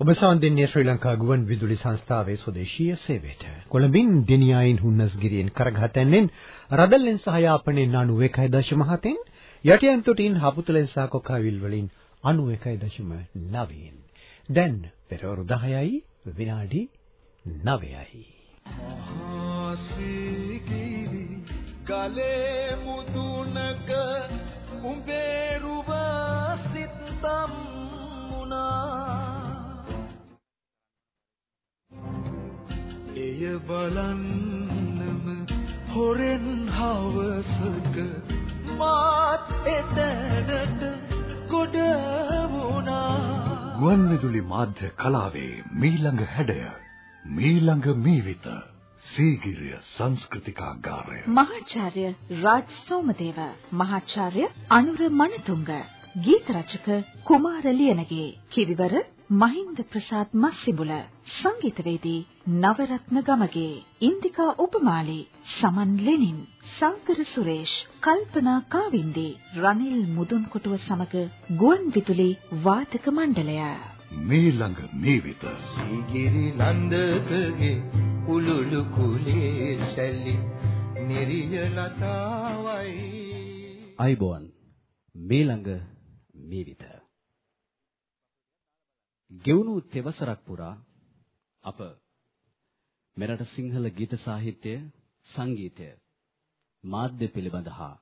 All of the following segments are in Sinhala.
ඔබ සවන් දෙන්නේ ශ්‍රී ලංකා ගුවන් විදුලි සංස්ථාවේ ස්වදේශීය සේවයට. කොළඹින් දිනියායින් හුන්නස්ගිරියෙන් කරගහතැන්නෙන් රදල්ලෙන් සහ යාපනයෙන් 91.7න් යටියන් තොටින් හපුතලෙන් සහ කොකාවිල් වලින් 91.9න්. දැන් පෙරවරු 10යි විනාඩි 9යි. ගලේ මුදුනක උඹේ බලන්නම හොරෙන් හවසක මාත් එතැනට ගොඩ වුණා. ගුවන්විදුලි මාධ්‍ය කලාවේ මීළඟ හැඩය මීළඟ මීවිත සීගිරිය සංස්කෘතිකාගාරය. මහාචාර්ය රාජ් සෝමදේව මහාචාර්ය අනුර මනතුංග ගීත රචක කුමාර ලියනගේ කිවිවර මහින්ද ප්‍රසාද් මස්සිඹුල සංගීතවේදී නවරත්න ගමගේ ඉන්දිකා උපමාලි සමන් ලෙනින් සංකර සුරේෂ් කල්පනා කාවින්දී රනිල් මුදුන්කොටුව සමග ගුවන් විදුලි වාදක මණ්ඩලය. මේ ළඟ මේ වෙත. සීගිරි නන්දකගේ උලුලු කුලේ සැලි නිරිය ලතාවයි. අයිබෝන් මේ ළඟ මේ විත ගෙවුණු තෙවසරක් පුරා අප මෙරට සිංහල ගීත සාහිත්‍ය සංගීතය මාධ්‍ය පිළිබඳ හා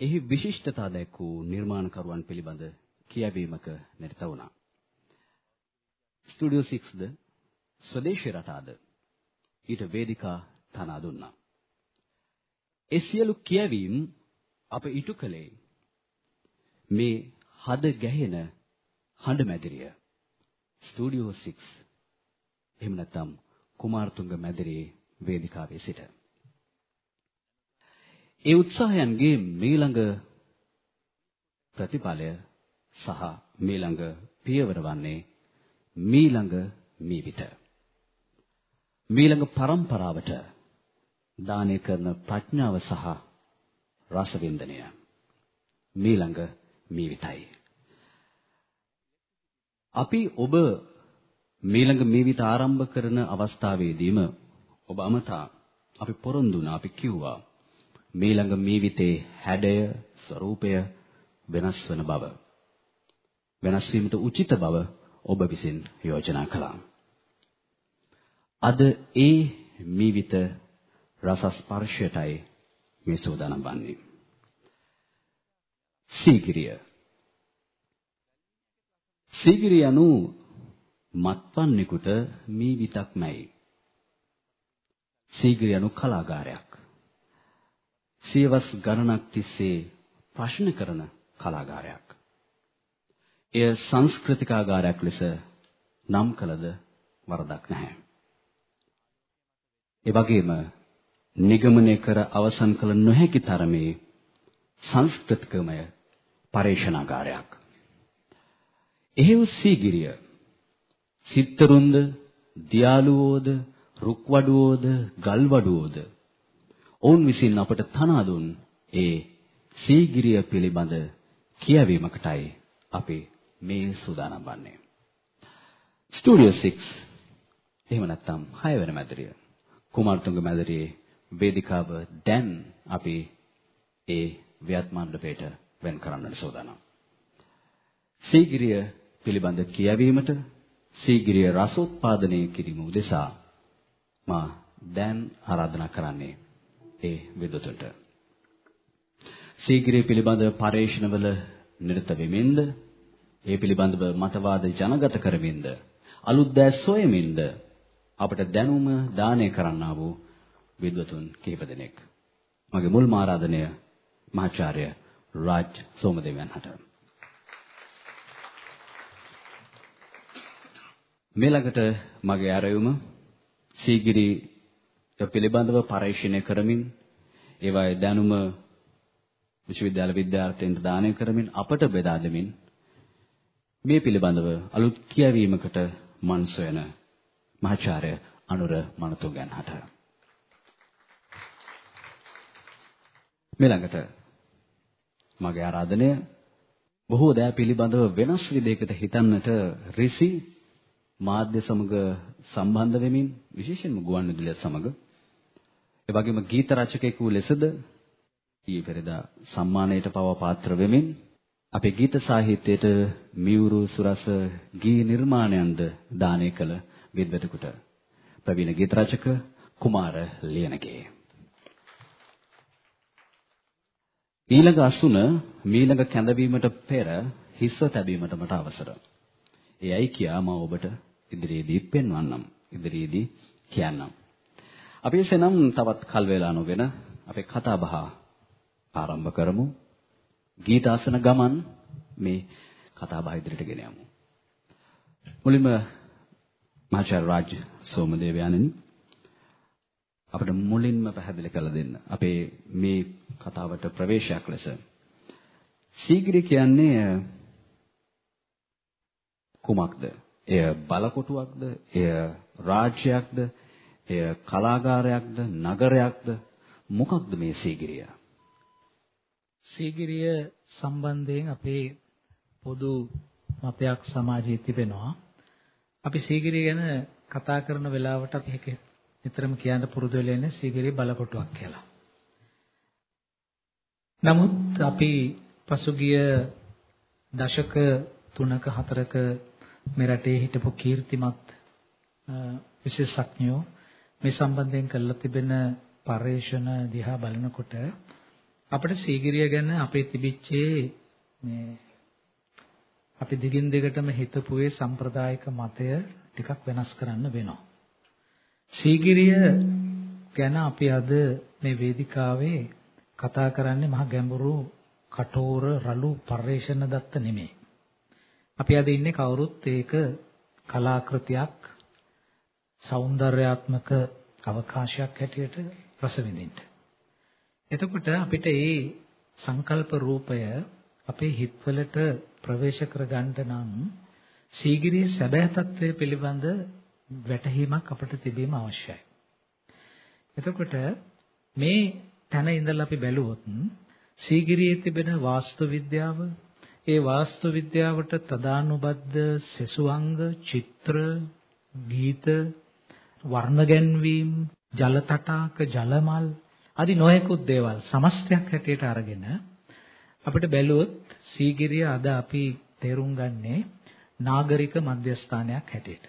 එහි විශිෂ්ටතා දැක් වූ නිර්මාණකරුවන් පිළිබඳ කියවීමක නිරත වුණා. ස්ටුඩියෝ 6ද ස්වදේශී රටාද ඊට වේදිකා තනා දුන්නා. ඒ සියලු කියවීම් අප ඉටු කළේ මේ හද ගැහෙන හඬ මැදිරිය ස්ටුඩියෝ 6 එහෙම නැත්නම් කුමාරතුංග මැදිරියේ වේදිකාවේ සිට. ඒ උත්සාහයන්ගේ මීළඟ ප්‍රතිඵලය සහ මීළඟ පියවර වන්නේ මීළඟ මීවිත. මීළඟ પરම්පරාවට දානය කරන ප්‍රඥාව සහ රසවින්දනය. මීළඟ මීවිතයි. අපි ඔබ මීළඟ මීවිත ආරම්භ කරන අවස්ථාවේදීම ඔබ අමතා අපි පොරොන්දු වුණා අපි කිව්වා මීළඟ මීවිතේ හැඩය ස්වરૂපය වෙනස් වන බව වෙනස් වීමට උචිත බව ඔබ විසින් යෝජනා කළා. අද ඒ මීවිත රස ස්පර්ශයටයි මේ සෝදානම් වන්නේ. සීගිරිය. Sigiriya anu මත්වන්නෙකුට මීවිතක්මයි Sigiriya anu කලාගාරයක්. සියවස් ගණනක් තිස්සේ ප්‍රශ්න කරන කලාගාරයක්. එය සංස්කෘතිකාගාරයක් ලෙස නම් කළද වරදක් නැහැ. ඒ වගේම නිගමනය කර අවසන් කළ නොහැකි තරමේ සංස්කෘතිකමය පරේෂණාගාරයක්. එහෙව් සීගිරිය සිත්තරුන්ද දියාලුවෝද රුක්වඩුවෝද ගල්වඩුවෝද ඔවුන් විසින් අපට තනා දුන් ඒ සීගිරිය පිළිබඳ කියවීමකටයි අපි මේ සූදානම් වන්නේ. ස්ටුඩියෝ 6 එහෙම නැත්නම් 6 වෙනි මැදිරිය කුමාරතුංග මැදිරියේ වේදිකාව දැන් අපි ඒ ව්‍යාත් මණ්ඩපයට වෙන් කරන්නට සූදානම්. සීගිරිය පිළිබඳ කියවීමට සීගිරිය රසෝත්පාදනය කිරීම උදෙසා මා දැන් ආරාධනා කරන්නේ ඒ විද්වතුන්ට. සීගිරිය පිළිබඳ පරේක්ෂණවල නිරත වෙමින්ද ඒ පිළිබඳව මතවාද ජනගත කරමින්ද අලුත් දෑ සොයමින්ද අපට දැනුම දානය කරන්නා වූ විද්වතුන් කිහිප දෙනෙක්. මගේ මුල් ආරාධනය මහාචාර්ය රාජ් සෝමදේවයන් හට. මේ ළඟට මගේ ආරයුම සීගිරි පිළිබඳව පරීක්ෂණය කරමින් ඒවායේ දැනුම විශ්වවිද්‍යාල විද්‍යාර්ථීන්ට දානය කරමින් අපට බෙදා දෙමින් මේ පිළිබඳව අලුත් කියවීමකට මන් සොයන මහාචාර්ය අනුර මනතුංගයන් හට. මේ ළඟට මගේ ආරාධනය බොහෝ දෑ පිළිබඳව වෙනස් විදිහකට හිතන්නට ඍසි මාධ්‍ය සමග සම්බන්ධ වෙමින් විශේෂයෙන්ම ගුවන්විදුලිය සමග ඒ වගේම ගීත රචකයෙකු ලෙසද ඊයේ පෙරදා සම්මානයට පවා පාත්‍ර වෙමින් අපේ ගීත සාහිත්‍යයට මියුරු සුරස ගී නිර්මාණයන්ද දානය කළ විද්වතෙකුට ප්‍රවීණ ගීත රචක කුමාර ලියනගේ ඊළඟ අසුන මීළඟ කැඳවීමට පෙර හිස්ව තැබීමට මට අවසර. එයයි කියා මම ඔබට ඉදිරියේදී පෙන්වන්නම්. ඉදිරියේදී කියන්නම්. අපි එසේනම් තවත් කල් වේලා නොගෙන අපේ කතා බහ ආරම්භ කරමු. ගීතාසන ගමන් මේ කතා බහ ඉදිරියට ගෙන යමු. මුලින්ම මහාචාර්ය රාජ් සෝමදේවයන්නි අපිට මුලින්ම පැහැදිලි කරලා දෙන්න. අපේ මේ කතාවට ප්‍රවේශයක් ලෙස සීගිරි කියන්නේ කුමක්ද? එය බලකොටුවක්ද? එය රාජ්‍යයක්ද? එය කලාගාරයක්ද? නගරයක්ද? මොකක්ද මේ සීගිරිය? සීගිරිය සම්බන්ධයෙන් අපේ පොදු මතයක් සමාජයේ තිබෙනවා. අපි සීගිරිය ගැන කතා කරන වෙලාවට අපි නිතරම කියන්න පුරුදු වෙලා ඉන්නේ සීගිරිය බලකොටුවක් කියලා. නමුත් අපි පසුගිය දශක 3ක 4ක මේ රටේ හිටපු කීර්තිමත් විශේෂඥයෝ මේ සම්බන්ධයෙන් කළා තිබෙන පර්යේෂණ දිහා බලනකොට අපිට සීගිරිය ගැන අපේ තිබිච්චේ මේ අපි දිගින් දිගටම හිතපුවේ සම්ප්‍රදායික මතය ටිකක් වෙනස් කරන්න වෙනවා. සීගිරිය ගැන අපි අද මේ වේදිකාවේ කතා කරන්නේ මහ ගැඹුරු කටෝර රළු පර්යේෂණ දත්ත නෙමෙයි. අපි අද ඉන්නේ කවුරුත් ඒක කලාකෘතියක් సౌందర్యාත්මක අවකාශයක් හැටියට රස විඳින්න. එතකොට අපිට මේ සංකල්ප රූපය අපේ හිතවලට ප්‍රවේශ කරගන්න නම් සීගිරිය සැබෑ తත්වය පිළිබඳ වැටහීමක් අපිට තිබීම අවශ්‍යයි. එතකොට මේ තැන ඉඳලා අපි බැලුවොත් සීගිරියේ තිබෙන වාස්තු විද්‍යාව ඒ වාස්තු විද්‍යාවට තදානුබද්ධ සෙසුවංග චිත්‍ර ගීත වර්ණ ගැන්වීම් ජල තටාක ජලමල් আদি නොයෙකුත් දේවල් සමස්තයක් හැටියට අරගෙන අපිට බැලුවොත් සීගිරිය අද අපි තේරුම් ගන්නේ නාගරික මධ්‍යස්ථානයක් හැටියට.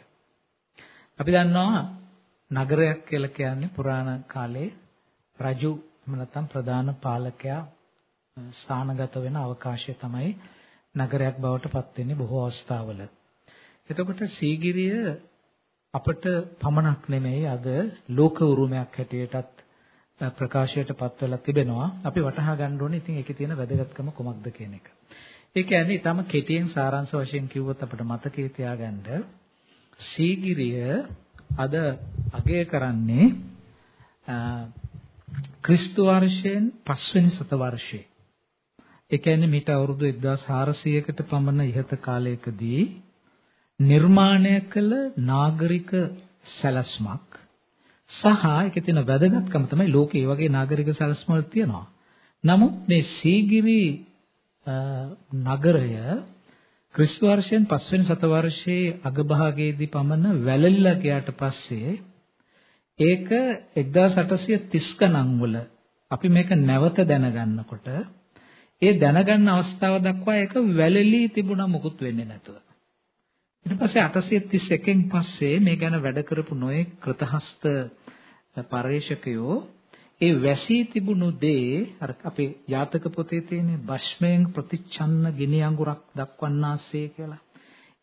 අපි දන්නවා නගරයක් කියලා කියන්නේ පුරාණ කාලේ රජු නැත්නම් ප්‍රධාන පාලකයා ස්ථානගත වෙන අවකාශය තමයි නගරයක් බවට පත් වෙන්නේ බොහෝ අවස්ථාවල. එතකොට සීගිරිය අපට පමණක් නෙමෙයි අද ලෝක උරුමයක් හැටියටත් ප්‍රකාශයට පත් වෙලා තිබෙනවා. අපි වටහා ගන්න ඕනේ ඉතින් ඒකේ තියෙන වැදගත්කම කොමක්ද කියන එක. ඒ කියන්නේ ඊටම කෙටියෙන් සාරාංශ වශයෙන් කිව්වොත් අපිට මතකයේ තියාගන්න සීගිරිය අද අගය කරන්නේ ක්‍රිස්තු වර්ෂයෙන් පස්වෙනි සත වර්ෂයේ. ඒ කියන්නේ මීට අවුරුදු 1400කට පමණ ඉහත කාලයකදී නිර්මාණය කළ නාගරික සැලැස්මක් සහ ඒකේ තියෙන වැදගත්කම තමයි ලෝකේ මේ වගේ නාගරික සැලැස්ම වල තියෙනවා. නමුත් මේ සීගිරි නගරය ක්‍රිස්තු වර්ෂයෙන් පස්වෙනි සතවර්ෂයේ අගභාගයේදී පමණ වැළලිලා ගියාට පස්සේ ඒක 1830 ගණන් වල අපි මේක නැවත දැනගන්නකොට ඒ දැනගන්න අවස්ථාව දක්වා ඒක වැළලී තිබුණා මුකුත් වෙන්නේ නැතුව. ඊට පස්සේ 831 න් පස්සේ මේ ගැන වැඩ කරපු නොයෙක් කෘතහස්ත පරේක්ෂකයෝ ඒ වැසී තිබුණු දේ අර අපේ ජාතක පොතේ තියෙන භස්මයෙන් ප්‍රතිච්ඡන්න ගිනි අඟුරක් දක්වන්නාසේ කියලා.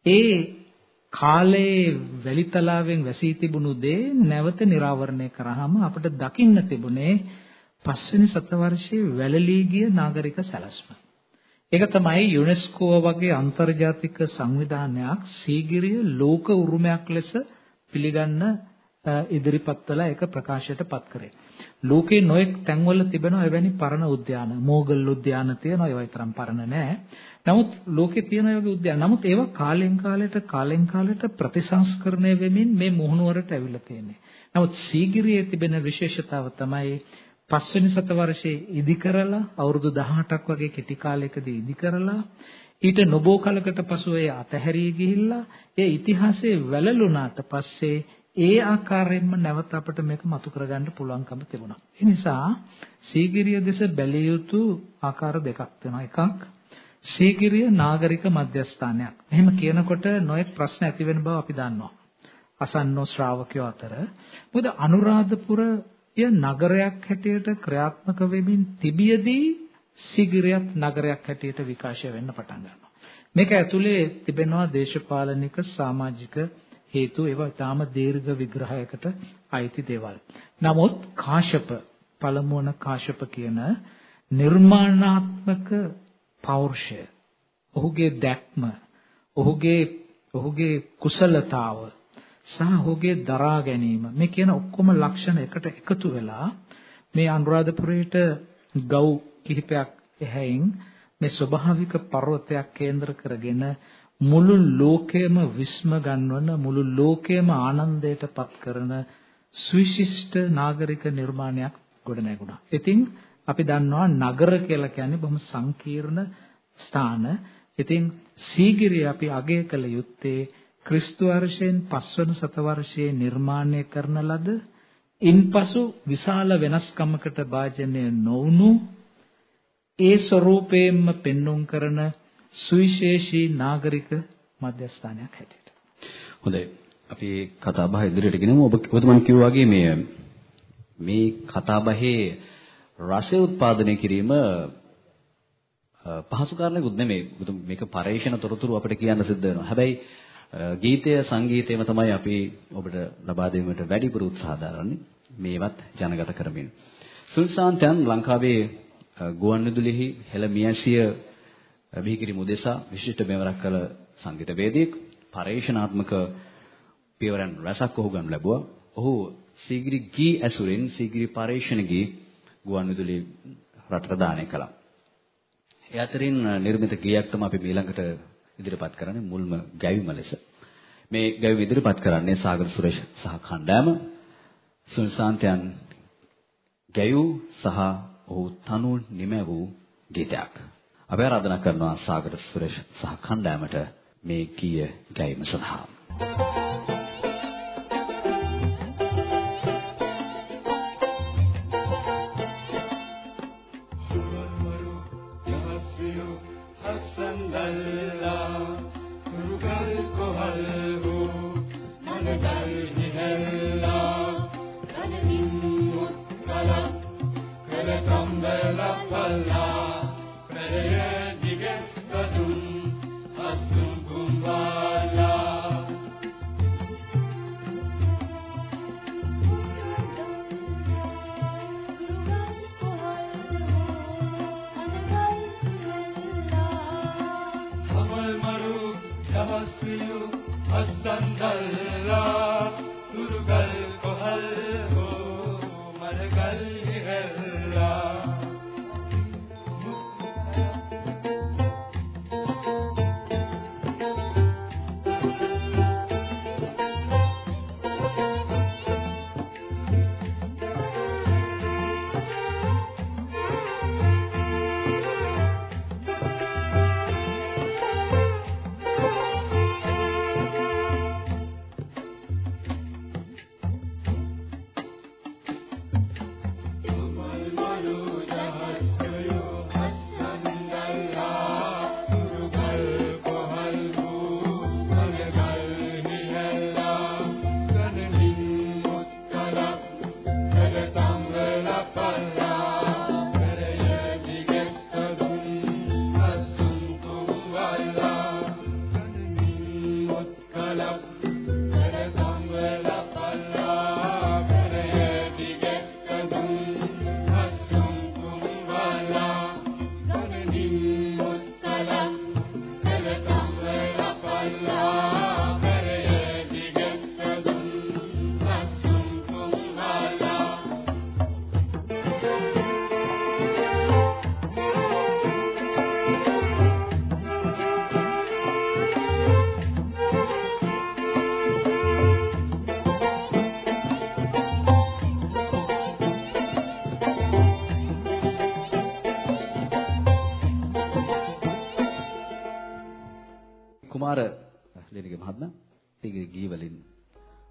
ඒ කාලයේ වැලිතලාවෙන් වැසී තිබුණු දේ නැවත නිරාවරණය කරාම අපිට දකින්න තිබුණේ පස්වෙනි සතවර්ෂයේ වැළලී ගිය නාගරික සැලැස්ම. ඒක තමයි යුනෙස්කෝ වගේ අන්තර්ජාතික සංවිධානයක් සීගිරිය ලෝක උරුමයක් ලෙස පිළිගන්න ඉදිරිපත් කළා ඒක ප්‍රකාශයට පත් කරේ. ලෝකේ නොඑක් තැන්වල තිබෙනවා එවැනි පරණ උද්‍යාන. මෝගල් උද්‍යාන තියෙනවා ඒවා තරම් පරණ නෑ. නමුත් ලෝකේ තියෙන ඒ වගේ උද්‍යාන. නමුත් ඒවා කාලෙන් කාලයට කාලෙන් කාලයට ප්‍රතිසංස්කරණය වෙමින් මේ මුහුණුවරට ඇවිල්ලා තියෙන්නේ. නමුත් සීගිරියේ තිබෙන විශේෂතාව තමයි පස්වෙනි සතවර්ෂයේ ඉදි කරලා අවුරුදු 18ක් වගේ කෙටි කාලයකදී ඉදි කරලා ඊට නොබෝ කලකට පසු ඒ අතහැරී ගිහිල්ලා ඒ ඉතිහාසයේ වැළලුණාට පස්සේ ඒ ආකාරයෙන්ම නැවත අපිට මේක මතු කරගන්න පුළුවන්කම තිබුණා. ඒ නිසා සීගිරිය දෙස බැලිය යුතු ආකාර දෙකක් තියෙනවා. එකක් සීගිරිය නාගරික මධ්‍යස්ථානයක්. එහෙම කියනකොට නොයෙක් ප්‍රශ්න ඇති වෙන බව අපි දන්නවා. අසන්නෝ ශ්‍රාවකයෝ අතර. මොකද අනුරාධපුරය නගරයක් හැටියට ක්‍රියාත්මක වෙමින් තිබියදී සීගිරියත් නගරයක් හැටියට විකාශය වෙන්න පටන් ගන්නවා. මේක ඇතුලේ තිබෙනවා දේශපාලනික සමාජික හේතු ඒවා ඊටාම දීර්ඝ විග්‍රහයකට අයිති දේවල්. නමුත් කාශ්‍යප පළමුවන කාශ්‍යප කියන නිර්මාණාත්මක පෞරුෂය ඔහුගේ දැක්ම ඔහුගේ ඔහුගේ කුසලතාව සහ ඔහුගේ දරා ගැනීම මේ කියන ඔක්කොම ලක්ෂණ එකට එකතු වෙලා මේ අනුරාධපුරයට ගව් කිහිපයක් එහැයින් මේ ස්වභාවික පර්වතයක් කේන්ද්‍ර කරගෙන මුළු ලෝකයම විස්ම ගන්වන මුළු ලෝකයම ආනන්දයට පත් කරන සුවිශිෂ්ට නාගරික නිර්මාණයක් ගොඩ නැගුණා. ඉතින් අපි දන්නවා නගර කියලා කියන්නේ බොහොම සංකීර්ණ ස්ථාන. ඉතින් සීගිරිය අපි අගය කළ යුත්තේ ක්‍රිස්තු වර්ෂයෙන් පස්වන සතවර්ෂයේ නිර්මාණය කරන ලද ඉන්පසු විශාල වෙනස්කමකට භාජනය නොවුණු ඒ ස්වરૂපයෙන්ම පෙන්눔 කරන සුවිශේෂී නාගරික මධ්‍යස්ථානයක් හැටියට. හොඳයි. අපි කතා බහ ඉදිරියට ගෙනමු. ඔබ ඔබතුමන් කිව්වා වගේ මේ මේ කතා බහේ රසය උත්පාදනය කිරීම පහසු කාරණයක්වත් නෙමෙයි. මේක පරේක්ෂණ තොරතුරු අපිට කියන්න සිද්ධ වෙනවා. හැබැයි ගීතය සංගීතයම තමයි අපි ඔබට ලබා දෙන්නට වැඩිපුර උත්සාහ දරන්නේ. මේවත් ජනගත කරමින්. සුල්සාන්තයන් ලංකාවේ ගුවන්විදුලිෙහි හෙළ මියසිය බිහිකිරීම උදෙසා විශිෂ්ට මෙවරක් කළ සංගීතවේදියෙක් පරේක්ෂණාත්මක පියවරන් රසක් ඔහු ගනු ලැබුවා. ඔහු සීගිරි ගී ඇසුරින් සීගිරි පරේක්ෂණ ගී ගුවන්විදුලි රටට දානය කළා. ඒ අතරින් නිර්මිත ගීයක් තමයි අපි ඊළඟට ඉදිරිපත් කරන්නේ මුල්ම ගැයීම ලෙස. මේ ගැයීම ඉදිරිපත් කරන්නේ සාගර සුරේෂ් සහ කණ්ඩායම සුනිසාන්තයන් ගැයූ සහ ඔහු තනු නිමැවූ ගීතයක්. අපි ආරාධනා කරනවා සාගර සුරේෂ් සහ කණ්ඩායමට මේ ගීය ගැයීම සඳහා. Thank you.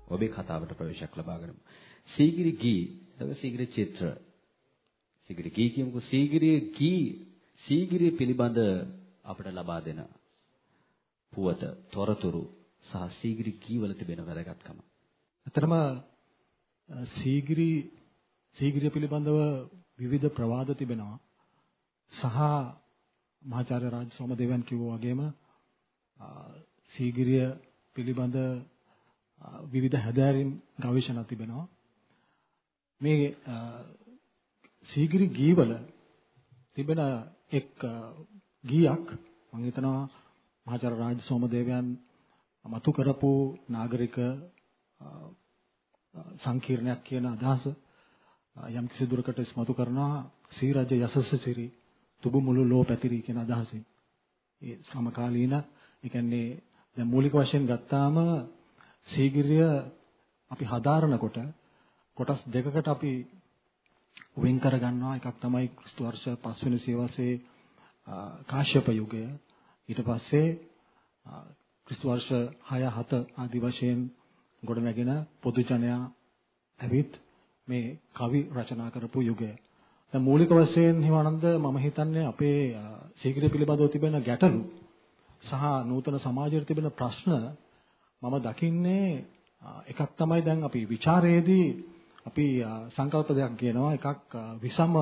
ඔබේ කතාවට ප්‍රවේශයක් ලබා ගනිමු. සීගිරි ගී, එතකොට සීගිරි චිත්‍ර. සීගිරි ගී කියමුකෝ සීගිරි ගී සීගිරිය පිළිබඳ අපට ලබා දෙන පුවත, තොරතුරු සහ සීගිරි ගී වල තිබෙන වැදගත්කම. ඇත්තටම සීගිරි සීගිරිය පිළිබඳව විවිධ ප්‍රවාද තිබෙනවා. සහ මහාචාර්ය රාජ සෝමදේවයන් කිව්වා වගේම සීගිරිය පිළිබඳ විවිධ හැදෑරීම් ගවේෂණ තිබෙනවා. මේ සීගිරි ගීවල තිබෙන එක් ගීයක් මම හිතනවා මහාචාර්ය රාජ සෝමදේවයන් මතු කරපු නාගරික සංකීර්ණයක් කියන අදහස යම් කිසි දුරකට ඉස්මතු කරනවා සී රජ යසස සිරි තුබු මුළු ලෝ පැතිරි කියන අදහසින්. ඒ සමකාලීන ඒ කියන්නේ දැන් මූලික වශයෙන් ගත්තාම සීගිරිය අපි හදාරනකොට කොටස් දෙකකට අපි වෙන් කර ගන්නවා එකක් තමයි ක්‍රිස්තු වර්ෂ 5 වෙනි සියවසේ කාශ්‍යප යුගය ඊට පස්සේ ක්‍රිස්තු වර්ෂ 6 7 ආදි වශයෙන් ගොඩනැගෙන පොදු ජනයා ඇවිත් මේ කවි රචනා කරපු යුගය. දැන් මූලික වශයෙන් හිමානන්ද මම හිතන්නේ අපේ සීගිරිය පිළිබඳව තිබෙන ගැටලු සහ නූතන සමාජයේ තිබෙන ප්‍රශ්න මම දකින්නේ එකක් තමයි දැන් අපි ਵਿਚාරයේදී අපි සංකල්ප දෙකක් කියනවා එකක් විසම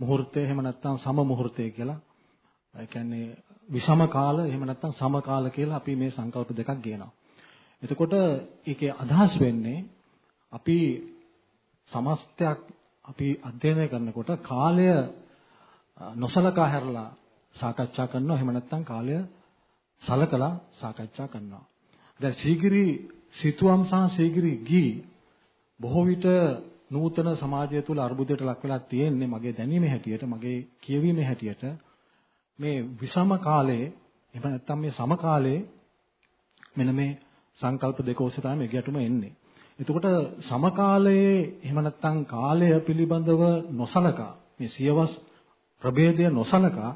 මුහුර්තය එහෙම නැත්නම් සම මුහුර්තය කියලා. ඒ කියන්නේ විසම කාල එහෙම නැත්නම් සම කාල කියලා අපි මේ සංකල්ප දෙකක් ගේනවා. එතකොට ඒකේ අදහස් වෙන්නේ අපි සමස්තයක් අපි අධ්‍යයනය කරනකොට කාලය නොසලකා හැරලා සාකච්ඡා කරනවා එහෙම නැත්නම් කාලය සලකලා සාකච්ඡා කරනවා. දැන් සීගිරි සිතුවම් සහ සීගිරි ගී බොහෝ විට නූතන සමාජය තුළ අර්බුදයට ලක් වෙලා තියෙන්නේ මගේ දැනීමේ හැටියට මගේ කියවීමේ හැටියට මේ විසම කාලයේ එහෙම නැත්නම් මේ සම කාලයේ මෙන්න මේ සංකල්ප දෙක ඔස්සේ තමයි මේ ගැටුම එන්නේ. එතකොට සම කාලයේ එහෙම නැත්නම් කාලය පිළිබඳව නොසලකා මේ සියවස් ප්‍රභේදය නොසලකා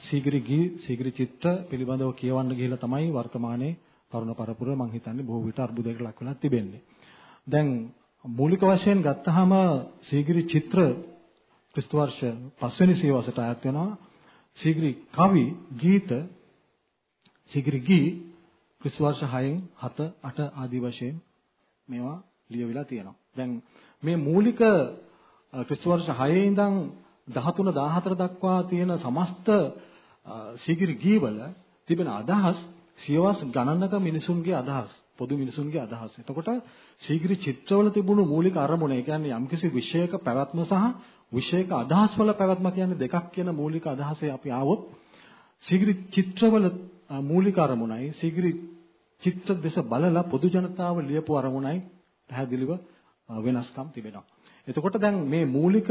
සීගිරි ගී සීගිරි චිත්‍ර පිළිබඳව කියවන්න ගිහිල්ලා තමයි වර්තමානයේ තරුණ පරපුර මම හිතන්නේ බොහෝ විට අර්බුදයකට ලක් වෙලා තිබෙන්නේ. දැන් මූලික වශයෙන් ගත්තාම සීගිරි චිත්‍ර ක්‍රිස්තු වර්ෂ 5 වෙනි සියවසට අයත් වෙනවා. සීගිරි කවි ගීත සීගිරි ගී ක්‍රිස්තු වර්ෂ 6න් 7 8 ආදී වශයෙන් මේවා ලියවිලා තියෙනවා. දැන් මේ මූලික ක්‍රිස්තු වර්ෂ 6 ඉඳන් 13 14 දක්වා තියෙන සමස්ත සීගිරි ගීවල තිබෙන අදහස් සියවස් ගණනක මිනිසුන්ගේ අදහස් පොදු මිනිසුන්ගේ අදහස්. එතකොට ශීඝ්‍ර චිත්‍රවල තිබුණු මූලික අරමුණ, ඒ කියන්නේ යම්කිසි විෂයක පැවැත්ම සහ විෂයක අදහස්වල පැවැත්ම කියන්නේ දෙකක් කියන මූලික අදහසේ අපි ආවොත් ශීඝ්‍ර චිත්‍රවල මූලික අරමුණයි ශීඝ්‍ර චිත්‍ර දෙස බලලා පොදු ජනතාව ලියපු අරමුණයි පැහැදිලිව වෙනස්කම් තිබෙනවා. එතකොට දැන් මේ මූලික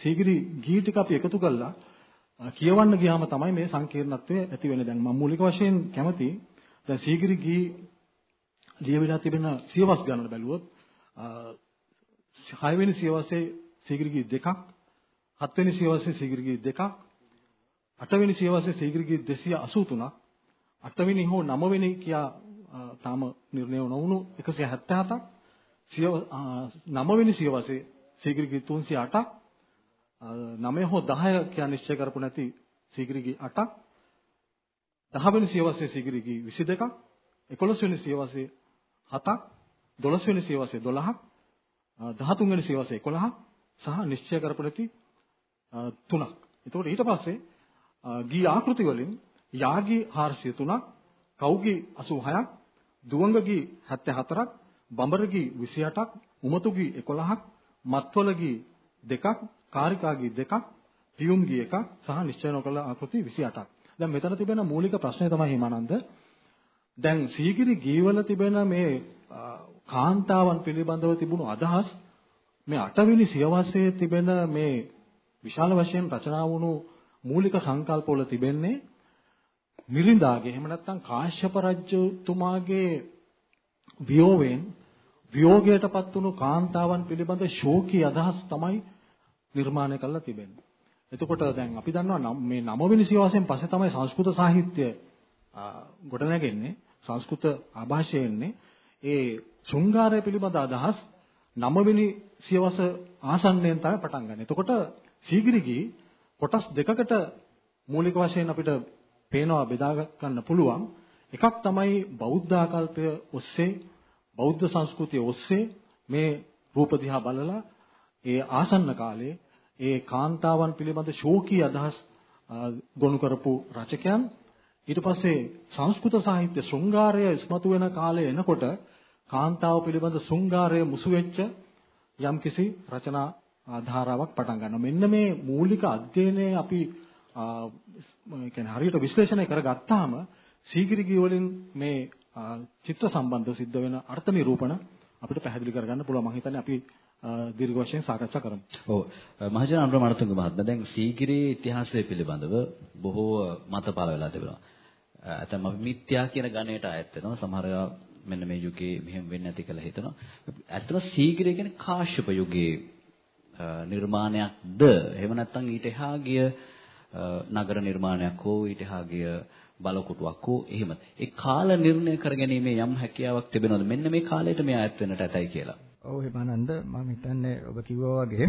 ශීඝ්‍ර ගී ටික අපි එකතු කළා කියවන්න ගියාම තමයි මේ සංකීර්ණත්වය ඇති වෙන්නේ. දැන් මම මූලික වශයෙන් කැමති දැන් ශීඝ්‍ර ගී ලියවිලා තිබෙන සියවස් ගණන බැලුවොත් 6 වෙනි සියවසේ සීගිරිගී දෙකක් 7 වෙනි සියවසේ සීගිරිගී දෙකක් 8 වෙනි සියවසේ සීගිරිගී 283ක් 8 වෙනි හෝ 9 වෙනි කියා තාම නිර්ණය නොවුණු 177ක් සියව 9 වෙනි සියවසේ සීගිරිගී 308ක් 9 හෝ 10 කියා නිශ්චය කරපු නැති සීගිරිගී 8ක් 10 වෙනි සියවසේ සීගිරිගී 22ක් 11 වෙනි සියවසේ 7ක් 12 වෙනි සියවසේ 12ක් 13 වෙනි සියවසේ 11ක් සහ නිශ්චය කරපු නැති 3ක්. එතකොට ඊට පස්සේ ගී ආකෘති වලින් යාගී 403ක්, කවුගී 86ක්, දුවංගගී 74ක්, බඹරගී 28ක්, උමතුගී 11ක්, මත්වලගී 2ක්, කාරිකාගී 2ක්, පියුම්ගී 1ක් සහ නිශ්චය නොකළ ආකෘති 28ක්. දැන් මෙතන තිබෙන මූලික ප්‍රශ්නය තමයි හිමානන්ද දැන් සීගිරි ගීවල තිබෙන මේ කාන්තාවන් පිළිබඳව තිබුණු අදහස් මේ අටවෙනි සියවසේ තිබෙන මේ විශාල වශයෙන් රචනා වුණු මූලික සංකල්පවල තිබෙන්නේ මිරිඳාගේ එහෙම නැත්නම් කාශ්‍යප රජතුමාගේ වියෝවෙන් වියෝගයටපත් වුණු කාන්තාවන් පිළිබඳ ශෝකී අදහස් තමයි නිර්මාණය කරලා තිබෙන්නේ. එතකොට දැන් අපි දන්නවා මේ නවවෙනි සියවසෙන් පස්සේ තමයි සංස්කෘත සාහිත්‍ය ගොඩනැගෙන්නේ සංස්කෘත ආభాෂයෙන්නේ ඒ ශෘංගාරය පිළිබඳ අදහස් 9 වෙනි සියවස ආසන්නයෙන් තමයි පටන් ගන්න. එතකොට සීගිරිගී කොටස් දෙකකට මූලික වශයෙන් අපිට පේනවා බෙදා ගන්න පුළුවන්. එකක් තමයි බෞද්ධ ආකල්පය ඔස්සේ බෞද්ධ සංස්කෘතිය ඔස්සේ මේ රූප දිහා බලලා ඒ ආසන්න කාලේ ඒ කාන්තාවන් පිළිබඳ ශෝකී අදහස් ගොනු කරපු රචකයන් ඊට පස්සේ සංස්කෘත සාහිත්‍ය ශෘංගාරය ඉස්මතු වෙන කාලය එනකොට කාන්තාව පිළිබඳ ශෘංගාරය මුසු වෙච්ච යම්කිසි රචනා ධාරාවක් පටන් ගන්නවා. මෙන්න මේ මූලික අධ්‍යයනය අපි කියන්නේ හරියට විශ්ලේෂණය කරගත්තාම සීගිරිගී වලින් මේ චිත්‍ර සම්බන්ධ සිද්ධ වෙන අර්ථ නිරූපණ අපිට පැහැදිලි කරගන්න පුළුවන්. මම හිතන්නේ අපි දීර්ඝ වශයෙන් සාකච්ඡා කරමු. ඔව් මහජන අනුරමණතුංග මහත්මයා දැන් සීගිරියේ ඉතිහාසය පිළිබඳව බොහෝ මත පළ වෙලා තිබෙනවා. ඇතම් අපි මිත්‍යා කියන ගණයට අයත් වෙනවා. සමහර මෙන්න මේ යුගයේ මෙහෙම වෙන්නේ නැති කියලා හිතනවා. ඇත්තම සීගිරිය කියන්නේ කාශ්‍යප යුගයේ නිර්මාණයක්ද? එහෙම නැත්නම් ඊට එහා ගිය නගර නිර්මාණයක් හෝ ඊට එහා ගිය බලකොටුවක් හෝ එහෙම. ඒ කාල නිර්ණය කරගැනීමේ යම් හැකියාවක් තිබෙනවද? මෙන්න මේ කාලයට මෙයා ඇත් වෙන්නට ඇතයි කියලා. ඔව් හිමානන්ද මම හිතන්නේ ඔබ කිව්වා වගේ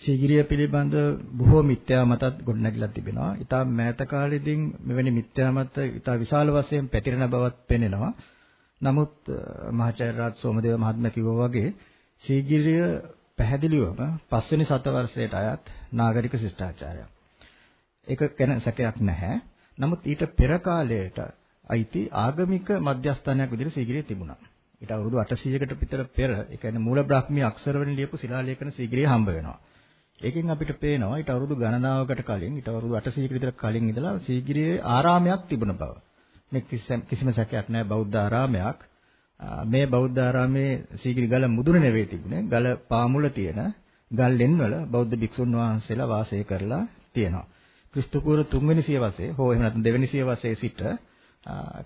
සීගිරිය පිළිබඳ බොහෝ මිත්‍යා මතත් ගොඩනැගිලා තිබෙනවා. ඊටා මෑත කාලෙදී මෙවැනි මිත්‍යා මත ඊටා විශාල වශයෙන් පැතිරෙන බවත් පෙනෙනවා. නමුත් මහාචාර්ය රාජ් සෝමදේව මහත්මයා කිව්වා වගේ සීගිරිය පැහැදිලිවම පස්වෙනි සතවර්ෂයට අයත් නාගරික ශිෂ්ටාචාරයක්. ඒක ගැන සැකයක් නැහැ. නමුත් ඊට පෙර කාලයට අයිති ආගමික මධ්‍යස්ථානයක් විදිහට සීගිරිය තිබුණා. ඊට අවුරුදු 800කට විතර පෙර ඒ කියන්නේ මූල බ්‍රාහ්මී අක්ෂර වලින් ලියපු ශිලාලේඛන සීගිරිය හම්බ වෙනවා. ඒකෙන් අපිට පේනවා ඊට අවුරුදු ගණනාවකට කලින් ඊට අවුරුදු 800කට විතර කලින් ඉඳලා සීගිරියේ ආරාමයක් තිබුණ බව. මේ කිසිම සැකයක් නැහැ බෞද්ධ ආරාමයක්. මේ බෞද්ධ ආරාමේ සීගිරි ගල මුදුන නෙවෙයි තිබුණේ. ගල පාමුල තියෙන ගල් ලෙන්වල බෞද්ධ භික්ෂුන් වහන්සේලා වාසය කරලා තියෙනවා. ක්‍රිස්තු පූර්ව 3 වෙනි සියවසේ හෝ එහෙම නැත්නම් දෙවෙනි සියවසේ සිට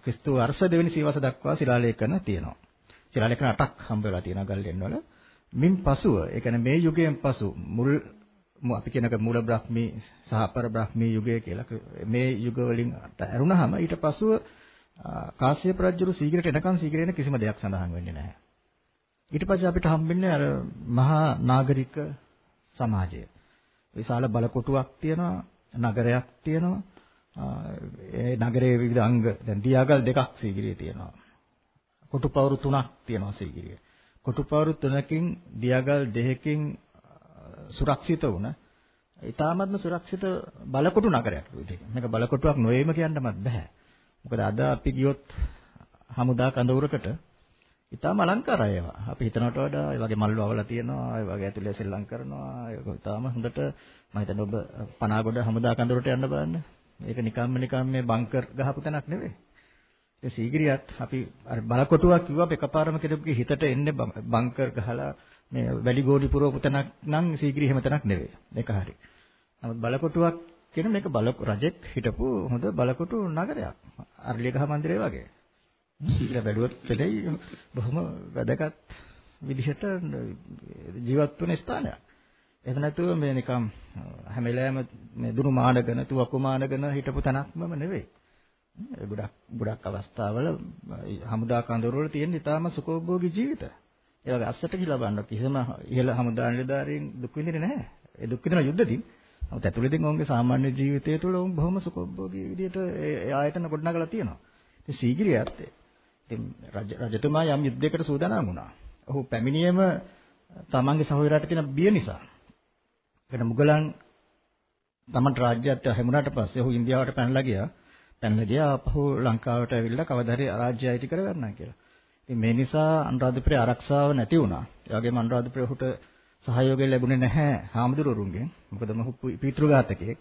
ක්‍රිස්තු වර්ෂ දෙවෙනි සියවස දක්වා ශිලාලේඛන තියෙනවා. ශිලාලේඛන 8ක් හම්බ වෙලා තියෙනවා ගල් ලෙන්වල. මින් පසුව ඒ කියන්නේ මේ යුගයෙන් පසු මුල් අපි කියනක මූල බ්‍රහ්මී සහ අපර බ්‍රහ්මී යුගය කියලා මේ යුග වලින් ඇරුණාම ඊට පසුව කාශ්‍යප රජුරු සීගිරට එනකන් සීගිරේන කිසිම දෙයක් සඳහන් වෙන්නේ නැහැ. ඊට පස්සේ අපිට හම්බෙන්නේ අර මහා නාගරික සමාජය. විශාල බලකොටුවක් තියෙනවා, නගරයක් තියෙනවා. ඒ නගරයේ විවිධ අංග දැන් දියාගල් දෙකක් සීගිරියේ තියෙනවා. කොටුපවුරු තුනක් තියෙනවා සීගිරියේ. කොටුපවුරු තුනකින් දියාගල් දෙකකින් සුරක්ෂිත වුණ ඊ타මත්ම සුරක්ෂිත බලකොටු නගරයක් විදිහට. මේක බලකොටුවක් නොවේම කියන්නවත් බෑ. මොකද අද අපි ගියොත් හමුදා කඳවුරකට ඊටාම අලංකාරයි ඒවා. අපි හිතනවට වඩා ඒ වගේ මල්ලු අවලා තියෙනවා, ඒ වගේ ඇතුලේ සෙල්ලම් කරනවා. ඒක ඊටාම හොඳට මම හිතන්නේ ඔබ පනාගොඩ හමුදා කඳවුරට යන්න බලන්න. ඒක නිකම්ම නිකම් මේ බංකර් ගහපු තැනක් නෙවෙයි. ඒ සීගිරියත් අපි අර බලකොටුවක් කිව්වම එකපාරම කෙනෙකුගේ හිතට එන්නේ බංකර් ගහලා මේ වැලි ගෝඩි පුරවපු තැනක් නම් සීගිරි එහෙම තැනක් නෙවෙයි. ඒක හරි. නමුත් බලකොටුවක් කියන මේක බල රජෙක් හිටපු හොඳ බලකොටු නගරයක්. අරලියගහ මන්දිරය වගේ. ඊළ බැලුවොත් පෙළෙයි බොහොම වැදගත් විදිහට ජීවත් වෙන ස්ථානයක්. එහෙම නැතුව මේ නිකම් හැම වෙලාවෙම මේ දුරු මානගෙන තුවක්කු මානගෙන හිටපු තැනක්ම නෙවෙයි. ගොඩක් ගොඩක් අවස්ථාවල හමුදා කඳවුරවල තියෙන ඉතාම සුඛෝභෝගී ජීවිත. ඒ වගේ අස්සට කියලා බලන්න කිසිම ඉහළ හමුදා නිලධාරීන් දුක් විඳින්නේ නැහැ. ඒ දුක් විඳින යුද්ධදී නමුත් ඇතුළතින් ඔවුන්ගේ සාමාන්‍ය ජීවිතය තුළ ඔවුන් බොහොම සුඛෝභෝගී විදිහට ඒ ආයතන ගොඩනගලා තියෙනවා. ඉතින් සීගිරියත් ඉතින් රජතුමා යම් යුද්ධයකට සූදානම් වුණා. ඔහු පැමිණියම තමන්ගේ සහෝදරයාට තියෙන බිය නිසා. ඒකට මුගලන් තමන්ට රාජ්‍යයත් හැමුණාට පස්සේ ඔහු ඉන්දියාවට පැනලා ගියා. පැනලා ගියා අපහු ලංකාවට ඇවිල්ලා කවදා හරි රාජ්‍ය අයිති කරගන්නා කියලා. ඉතින් මේ නිසා අනුරාධපුරේ ආරක්ෂාව නැති වුණා. ඒ වගේම අනුරාධපුරේ ඔහුට සහයෝගය ලැබුණේ නැහැ හාමුදුරුවරුන්ගෙන්. මොකද මොහු පීතෘඝාතකයෙක්.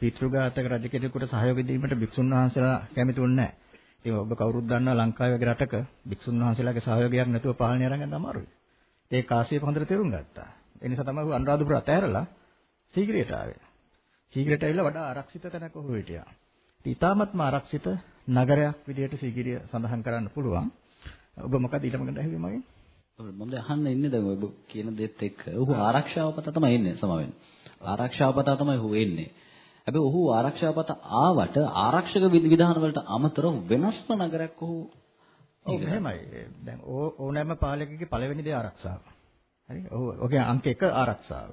පීතෘඝාතක රජ කෙනෙකුට සහයෝගය දීමට භික්ෂුන් වහන්සේලා කැමති වුණේ නැහැ. ඉතින් ඔබ කවුරුත් දන්නා ලංකාවේ වගේ රටක භික්ෂුන් වහන්සේලාගේ සහයෝගයක් නැතුව පාලනය අරගෙන අමාරුයි. ඒ කාසියප හොඳට තේරුම් ගත්තා. ඒ නිසා තමයි ඔහු අනුරාධපුර අතහැරලා සීගිරියට ආවේ. සීගිරියට ඇවිල්ලා වඩා ආරක්ෂිත තැනක ඔහු හිටියා. ඊටාත්ම ආරක්ෂිත නගරයක් විදිහට සීගිරිය සඳහන් කරන්න පුළුවන්. ඔබ මොකද ගන්න ඇහුවේ මගෙන්? මම අහන්න ඉන්නේ දැන් ඔබ කියන දෙත් එක්ක. ඔහු ආරක්ෂාව පත තමයි එන්නේ සමා වෙන්නේ. ආරක්ෂාව පත තමයි ඔහු එන්නේ. හැබැයි ඔහු ආරක්ෂාපත ආවට ආරක්ෂක විධාන වලට අමතරව වෙනස්ම නගරයක් ඔහු ඔව් එහෙමයි. දැන් ඕනෑම පාලකෙකගේ පළවෙනි දේ ආරක්ෂාව. හරි. ඔහු ඔහුගේ අංක 1 ආරක්ෂාව.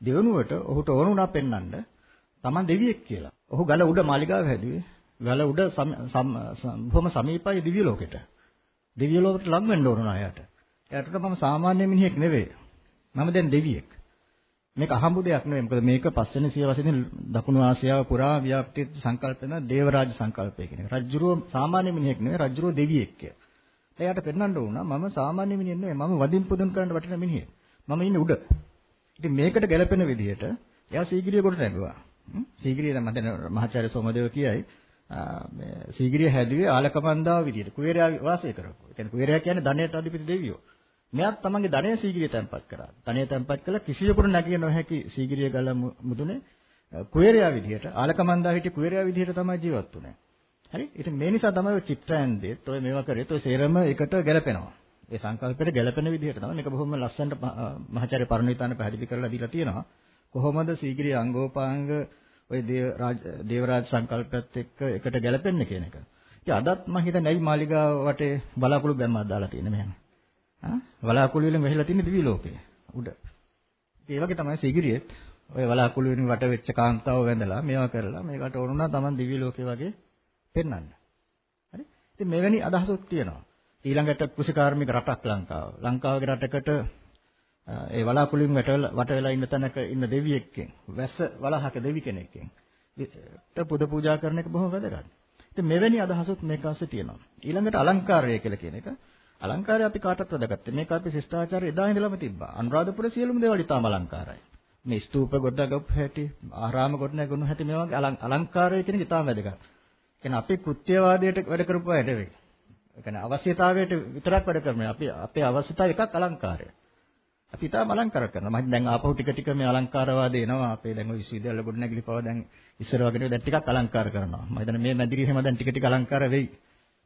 දෙවෙනුවට ඔහුට ඕන වුණා පෙන්වන්න Taman දෙවියෙක් කියලා. ඔහු ගල උඩ මාලිගාව හැදුවේ. ගල උඩ බොහොම සමීපයි දිව්‍ය ලෝකෙට. දිව්‍ය ලෝකෙට ලඟ වෙන්න ඕන අයට. එයාට මම සාමාන්‍ය මිනිහෙක් නෙවෙයි. මම දැන් දෙවියෙක්. මේක අහඹු දෙයක් නෙවෙයි. මොකද මේක පස්වෙනි සියවසේදී දකුණු ආසියාව පුරා ව්‍යාප්ති සංකල්පන දේවරාජ සංකල්පය කියන එක. රජ්ජුරුව සාමාන්‍ය මිනිහෙක් නෙවෙයි රජ්ජුරුව දෙවියෙක් කියලා. එයාට පෙන්වන්න ඕන මම සාමාන්‍ය මිනිහෙක් නෙවෙයි. මම වදින් පුදුන් කරන්න වටින මිනිහෙක්. මම ඉන්නේ උඩ. ඉතින් මේකට ගැළපෙන විදිහට එයා සීගිරිය කොට නැගුවා. සීගිරිය නම් මම මහාචාර්ය සෝමදේව කියයි මේ සීගිරිය හැදුවේ ආලකමන්දාව විදිහට කුවේරයා වාසය කරපු. ඒ කියන්නේ කුවේරයා කියන්නේ ධනයට අධිපති දෙවියෝ. මෙයාත් තමන්ගේ ධනය සීගිරිය තැන්පත් කරා. ධනය තැන්පත් කළා කිසියෙකුට නැගිය නොහැකි සීගිරිය ගල මුදුනේ කුවේරයා විදිහට ආලකමන්දා හිටිය කුවේරයා විදිහට තමයි ජීවත් වුනේ. හරි? ඉතින් මේ නිසා තමයි චිත්‍රයන්දෙත් ඔය මේවා කරේත් ඔය සේරම එකට ගැලපෙනවා. ඒ සංකල්පයට ගැලපෙන විදිහට තමයි මේක බොහොම ලස්සනට මහාචාර්ය පරණවිතාන පැහැදිලි කරලා දීලා තියෙනවා. කොහොමද සීගිරිය අංගෝපාංග ඔය දේවරාජ සංකල්පයත් එක්ක එකට ගැලපෙන්නේ කියන එක. ඉතින් අදත් මම හිතන්නේ ඇයි මාලිගාව වටේ බලාකුළු බැම්මක් දාලා තියෙන්නේ මෙහෙම. ආ වලාකුළු වලින් වැහිලා තියෙන දිවි ලෝකේ උඩ. ඒ වගේ තමයි සිගිරියෙත් ඔය වලාකුළු වලින් වට වෙච්ච කාන්තාව වැඳලා මේවා කරලා මේකට ඕනුණා Taman දිවි ලෝකේ වගේ පෙන්වන්න. හරි? ඉතින් මෙවැනි අදහසක් තියෙනවා. ඊළඟට කෘෂිකාර්මික රටක් ලංකාව. ලංකාවගේ රටකට ඒ වලාකුළුන් වට වෙලා ඉන්න තැනක ඉන්න දෙවියෙක්ගෙන් වැස්ස වලහක දෙවි කෙනෙක්ගෙන් පුද පූජා කරන එක බොහොම වැදගත්. ඉතින් මෙවැනි අදහසක් මේක ASCII තියෙනවා. ඊළඟට අලංකාරය කියලා කියන එක අලංකාරය අපි කාටත් වැදගත්. මේක අපි ශිෂ්ටාචාරය එදා ඉඳලම තිබ්බා. අනුරාධපුර සියලුම දේවල් ඉතාම අලංකාරයි. මේ ස්තූප ගොඩනගපු හැටි, ආරාම ගොඩනගුණු හැටි මේ වගේ අලංකාරය කියන එක ඉතාම වැදගත්. කියන්නේ අපි කෘත්‍යවාදයට වැඩ කරපු අය නෙවෙයි. ඒ කියන්නේ අවශ්‍යතාවයට විතරක් වැඩ කරන්නේ. අපි අපේ අවශ්‍යතාව එකක් අලංකාරය. අපි තා බලංකාර කරනවා. මම දැන් ආපහු ටික ටික මේ අලංකාරවාද එනවා. අපේ දැන් ඔය විශ්වවිද්‍යාල ගොඩ නැගිලි පව දැන් ඉස්සර වගේ දැන් ටිකක් අලංකාර කරනවා. මම හිතන්නේ මේ මැදිරි එහෙම දැන් ටික ටික අලංකාර වෙයි.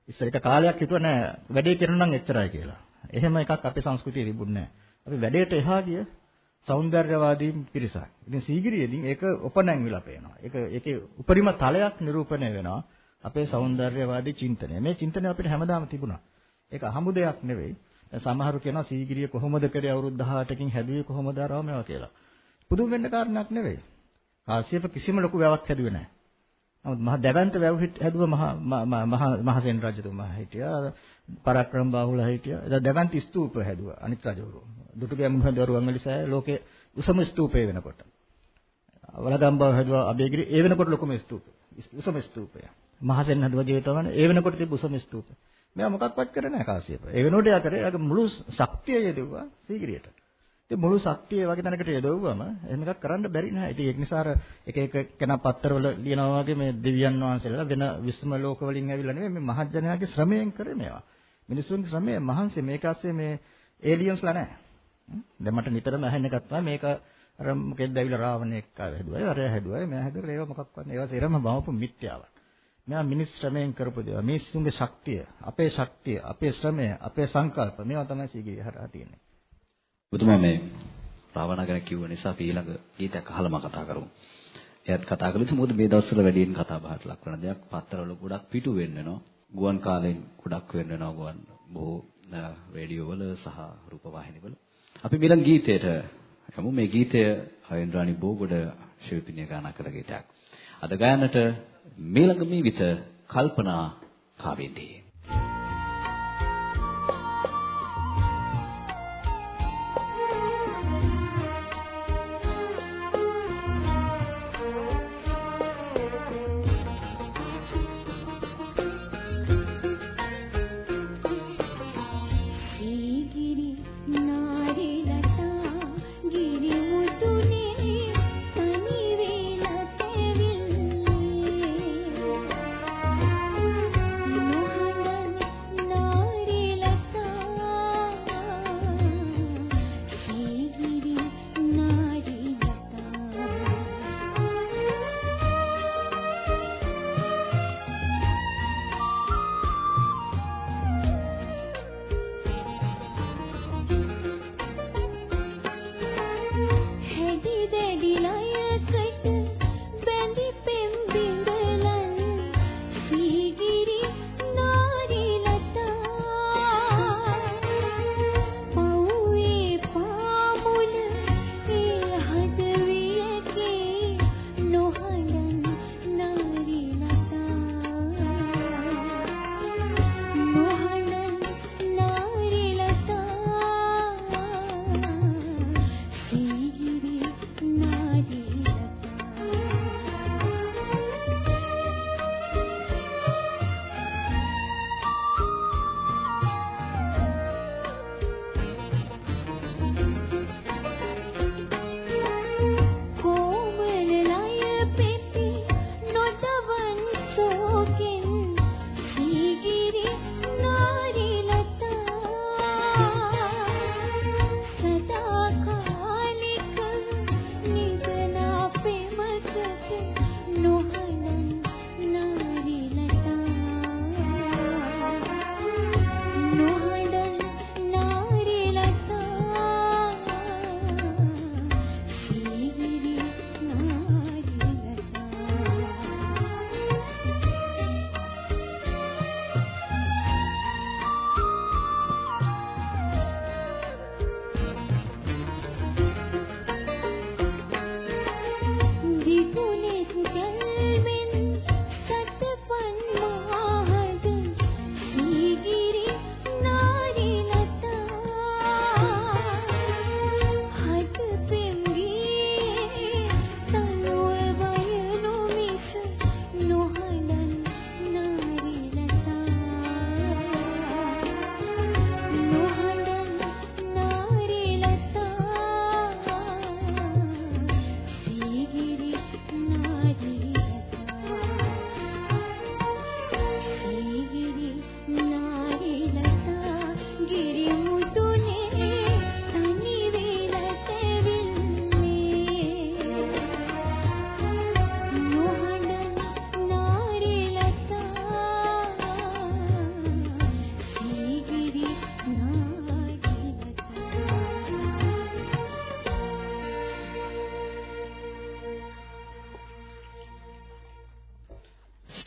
ඉස්සර එක කාලයක් හිතුව නෑ වැඩේ කරන නම් එච්චරයි කියලා. එහෙම එකක් අපේ සංස්කෘතියේ තිබුණේ නෑ. අපි වැඩේට එහා ගිය సౌందర్యවාදීන් පිරිසක්. ඉතින් සීගිරියේදී ඒක උපනැන් විලා පේනවා. ඒක ඒකේ උපරිම තලයක් නිරූපණය වෙනවා අපේ సౌందర్యවාදී චින්තනය. මේ චින්තනය අපිට හැමදාම තිබුණා. ඒක අහමු දෙයක් නෙවෙයි. සමහරු කියනවා සීගිරිය කොහොමද කරේ අවුරුදු 18කින් හැදුවේ කොහොමද ආරව මේවා කියලා. පුදුම වෙන්න කාරණයක් නෙවෙයි. කාශ්‍යප කිසිම ලොකු වැවක් හැදුවේ නැහැ. නමුත් මහ දැවැන්ත වැව් හැදුව මහ මහ මහසෙන් රජතුමා හිටියා. පරාක්‍රම බාහුල හිටියා. එදා දැවැන්ත ස්තූප හැදුවා අනිත් රජවරු. දුටුගැමුණු හැදුවා රුවන්වැලිසෑය ලෝකේ උසම ස්තූපය වෙනකොට. වලගම්බා හැදුවා අබේගිරි ඒ වෙනකොට ලොකුම ස්තූපය. උසම ස්තූපය. මහසෙන් හැදුවා ජේතවන ඒ වෙනකොට තිබු උසම ස්තූපය. මෙයා මොකක්වත් කරේ නැහැ කාසියප. ඒ වෙනකොට යා කරේ යාගේ මුළු ශක්තිය යෙදුවා සීගිරියට. ඉතින් මුළු ශක්තිය වගේ තැනකට යොදවුවම එහෙම එකක් කරන්න බැරි නෑ. ඉතින් ඒක නිසා අර එක එක කෙනා පත්තරවල ලියනවා වගේ මේ දෙවියන් වහන්සේලා වෙන විශ්ම ලෝක වලින් ඇවිල්ලා නෙමෙයි මේ මහජනයාගේ ශ්‍රමයෙන් කරේ මේවා. මිනිසුන්ගේ ශ්‍රමය මහන්සිය මේක ඇස්සේ මේ ඒලියන්ස්ලා නෑ. දැන් මට නිතරම අහන්න එකක් තමයි මේක අර මොකෙද්ද ඇවිල්ලා රාවණෙක් ආව හැදුවා. අර හැදුවා. මෙයා හැදුවා. ඒවා මොකක්වත් නෑ. ඒවා සේරම බවපු මිත්‍යාවක්. මේවා මිනිස් ශ්‍රමයෙන් කරපු දේවල්. මිනිස්සුන්ගේ ශක්තිය, අපේ ශක්තිය, අපේ ශ්‍රමය, අපේ සංකල්ප මේවා තමයි සීගිරිය හරහා තියෙන්නේ. ඔබතුමා මේ රාවණ ගැන කිව්ව නිසා අපි ඊළඟ ගීතයක් අහලම කතා කරමු. එයත් කතා කළේ මොකද මේ දවස්වල වැඩියෙන් කතා බහට ලක් වෙන දෙයක් පත්තරවල ගොඩක් පිටු වෙන්න වෙනවා. ගුවන් කාලෙන් ගොඩක් වෙන්න වෙනවා ගුවන් බොහෝ රේඩියෝ වල සහ රූපවාහිනී වල. අපි ඊළඟ ගීතයට යමු. මේ ගීතය හයන්ද්‍රානි බෝගොඩ ශිල්පිනිය ගායනා කළ ගීතයක්. අද ගායනට මේළඟ මේ විත කල්පනා කාවේදී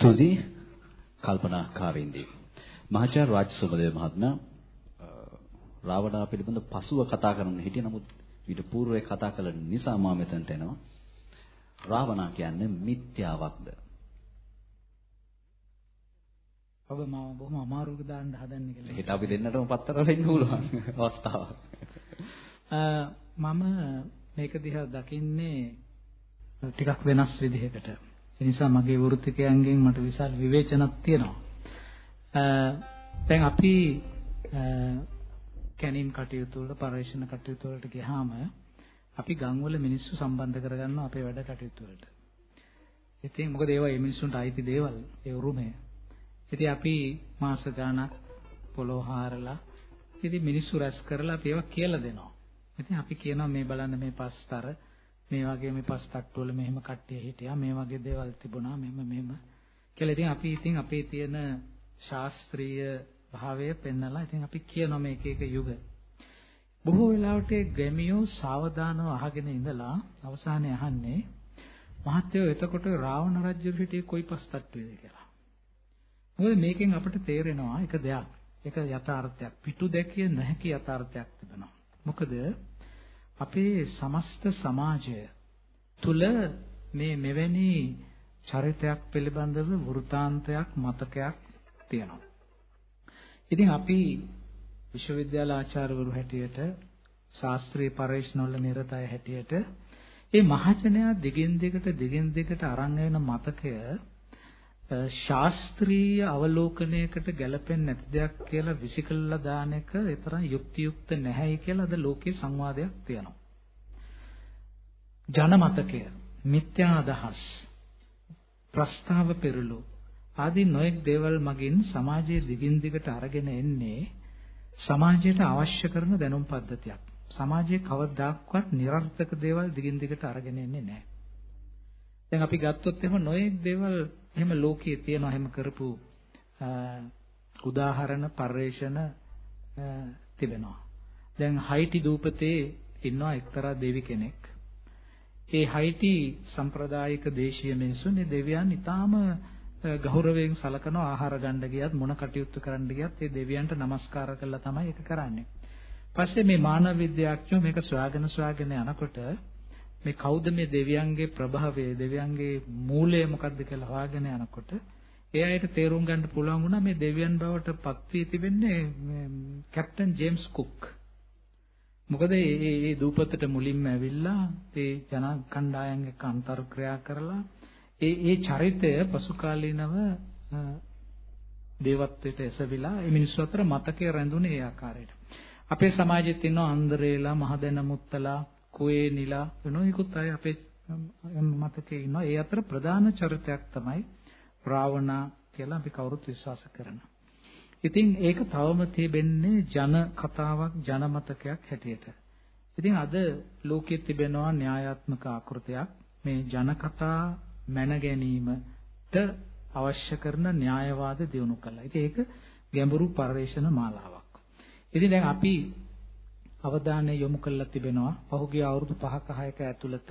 ස්තුති කල්පනා කාවින්දී. මහාචාර්ය රාජ් සුමදේව මහත්මයා රාවණා පිළිබඳ පසුව කතා කරන්න හිටිය නමුත් ඊට పూర్වයේ කතා කළ නිසා මම මෙතනට එනවා. රාවණා කියන්නේ මිත්‍යාවක්ද? ඔබ මාව බොහොම අමාරුවක දාන්න හදන්නේ කියලා. ඒකට අපි දෙන්නටම පත්තර වෙන්න පුළුවන් අවස්ථාවක්. මම මේක දිහා දකින්නේ ටිකක් වෙනස් විදිහකට. ඒ නිසා මගේ වෘත්තිකයන්ගෙන් මට විශාල විවේචනක් තියෙනවා. දැන් අපි කැණීම් කටයුතු වල පරිශන කටයුතු වලට ගියාම අපි ගම්වල මිනිස්සු සම්බන්ධ කරගන්නවා අපේ වැඩ කටයුතු වලට. ඉතින් මොකද ඒවා මේ මිනිස්සුන්ට අයිති දේවල් ඒ උරුමය. ඉතින් අපි මාස ගාණක් පොළොව හාරලා ඉතින් මිනිස්සු රැස් කරලා අපි ඒවා කියලා දෙනවා. ඉතින් අපි කියනවා මේ බලන්න මේ පස්තර මේ වගේ මේ පස් තට්ටු වල මෙහෙම කට්ටිය හිටියා මේ වගේ දේවල් තිබුණා මෙහෙම මෙහෙම කියලා ඉතින් අපි ඉතින් අපේ තියෙන ශාස්ත්‍රීය භාවය පෙන්නලා ඉතින් අපි කියනවා මේක එක යුග බොහෝ වෙලාවට ගැමියෝ සාවධානව අහගෙන ඉඳලා අවසානයේ අහන්නේ මහත්යෝ එතකොට රාවණ රජු හිටියේ කොයි පස් තට්ටුවේද කියලා. මොකද මේකෙන් අපිට තේරෙනවා එක දෙයක්. ඒක යථාර්ථයක්. පිටු දැකිය නොහැකි යථාර්ථයක් තිබෙනවා. මොකද අපේ සමස්ත සමාජය තුල මේ මෙවැනි චරිතයක් පිළිබඳව වෘතාන්තයක් මතකයක් තියෙනවා. ඉතින් අපි විශ්වවිද්‍යාල ආචාර්යවරු හැටියට ශාස්ත්‍රීය පරීක්ෂණවල නිරත අය හැටියට මේ මහජනයා දිගින් දිගට දිගින් දිගට අරන් එන මතකය ශාස්ත්‍රීය අවලෝකනයකට ගැලපෙන්නේ නැති දෙයක් කියලා විසිකල්ලා දාන එක ඒ තරම් යුක්තියුක්ත නැහැයි කියලා අද ලෝකේ සංවාදයක් තියෙනවා. ජනමතකය, මිත්‍යා අදහස්, ප්‍රස්තාව පෙරළු ආදී නොයෙක් දේවල් මගින් සමාජයේ දිගින් දිගට අරගෙන එන්නේ සමාජයට අවශ්‍ය කරන දැනුම් පද්ධතියක්. සමාජයේ කවදාක්වත් નિરර්ථක දේවල් දිගින් දිගට අරගෙන එන්නේ නැහැ. දැන් අපි ගත්තොත් එහෙම නොයෙක් දේවල් එහෙම ලෝකයේ තියෙනවා එහෙම කරපු උදාහරණ පරිවේෂණ තිබෙනවා. දැන් හයිටි දූපතේ ඉන්නවා එක්තරා දෙවි කෙනෙක්. ඒ හයිටි සම්ප්‍රදායික දේශීය මිනිසුන් මේ දෙවියන් ඊටාම ගෞරවයෙන් සලකනවා ආහාර ගන්න ගියත් මොන කටයුතු කරන්න ගියත් ඒ දෙවියන්ට নমස්කාර කරලා තමයි ඒක කරන්නේ. පස්සේ මේ මානව විද්‍යාඥයෝ මේක සොයාගෙන සොයාගෙන යනකොට මේ කවුද මේ දෙවියන්ගේ ප්‍රභාවය දෙවියන්ගේ මූලය මොකක්ද කියලා හොයාගෙන යනකොට ඒ අයට තේරුම් ගන්න පුළුවන් වුණා මේ දෙවියන් බවට පත් වී තිබෙන්නේ කැප්ටන් ජේම්ස් කුක්. මොකද මේ මේ දූපතට මුලින්ම ඇවිල්ලා ඒ ජන කණ්ඩායම් එක්ක අන්තර්ක්‍රියා කරලා ඒ ඒ චරිතය පසු කාලීනව දේවත්වයට එසවිලා මේ මිනිස්සු අතර මතකයේ රැඳුනේ ඒ ආකාරයට. අපේ සමාජෙත් ඉන්නවා අන්දරේලා, මහදැන මුත්තලා, කුවේ නිලා වෙනෝයිකුත් අය අපේ මතකයේ ඉන්නවා. ඒ අතර ප්‍රධාන චරිතයක් තමයි රාවණා කියලා අපි කවුරුත් විශ්වාස කරනවා. ඉතින් ඒක තවම තිබෙන්නේ ජන කතාවක් ජන මතකයක් හැටියට. ඉතින් අද ලෝකයේ තිබෙනවා න්‍යායාත්මක ආකෘතියක් මේ ජන කතා මැන ගැනීමට අවශ්‍ය කරන න්‍යායවාද දියුණු කළා. ඉතින් ඒක ගැඹුරු පරිශන මාලාවක්. ඉතින් දැන් අපි අවධානය යොමු කරලා තිබෙනවා පහුගිය අවුරුදු 5ක 6ක ඇතුළත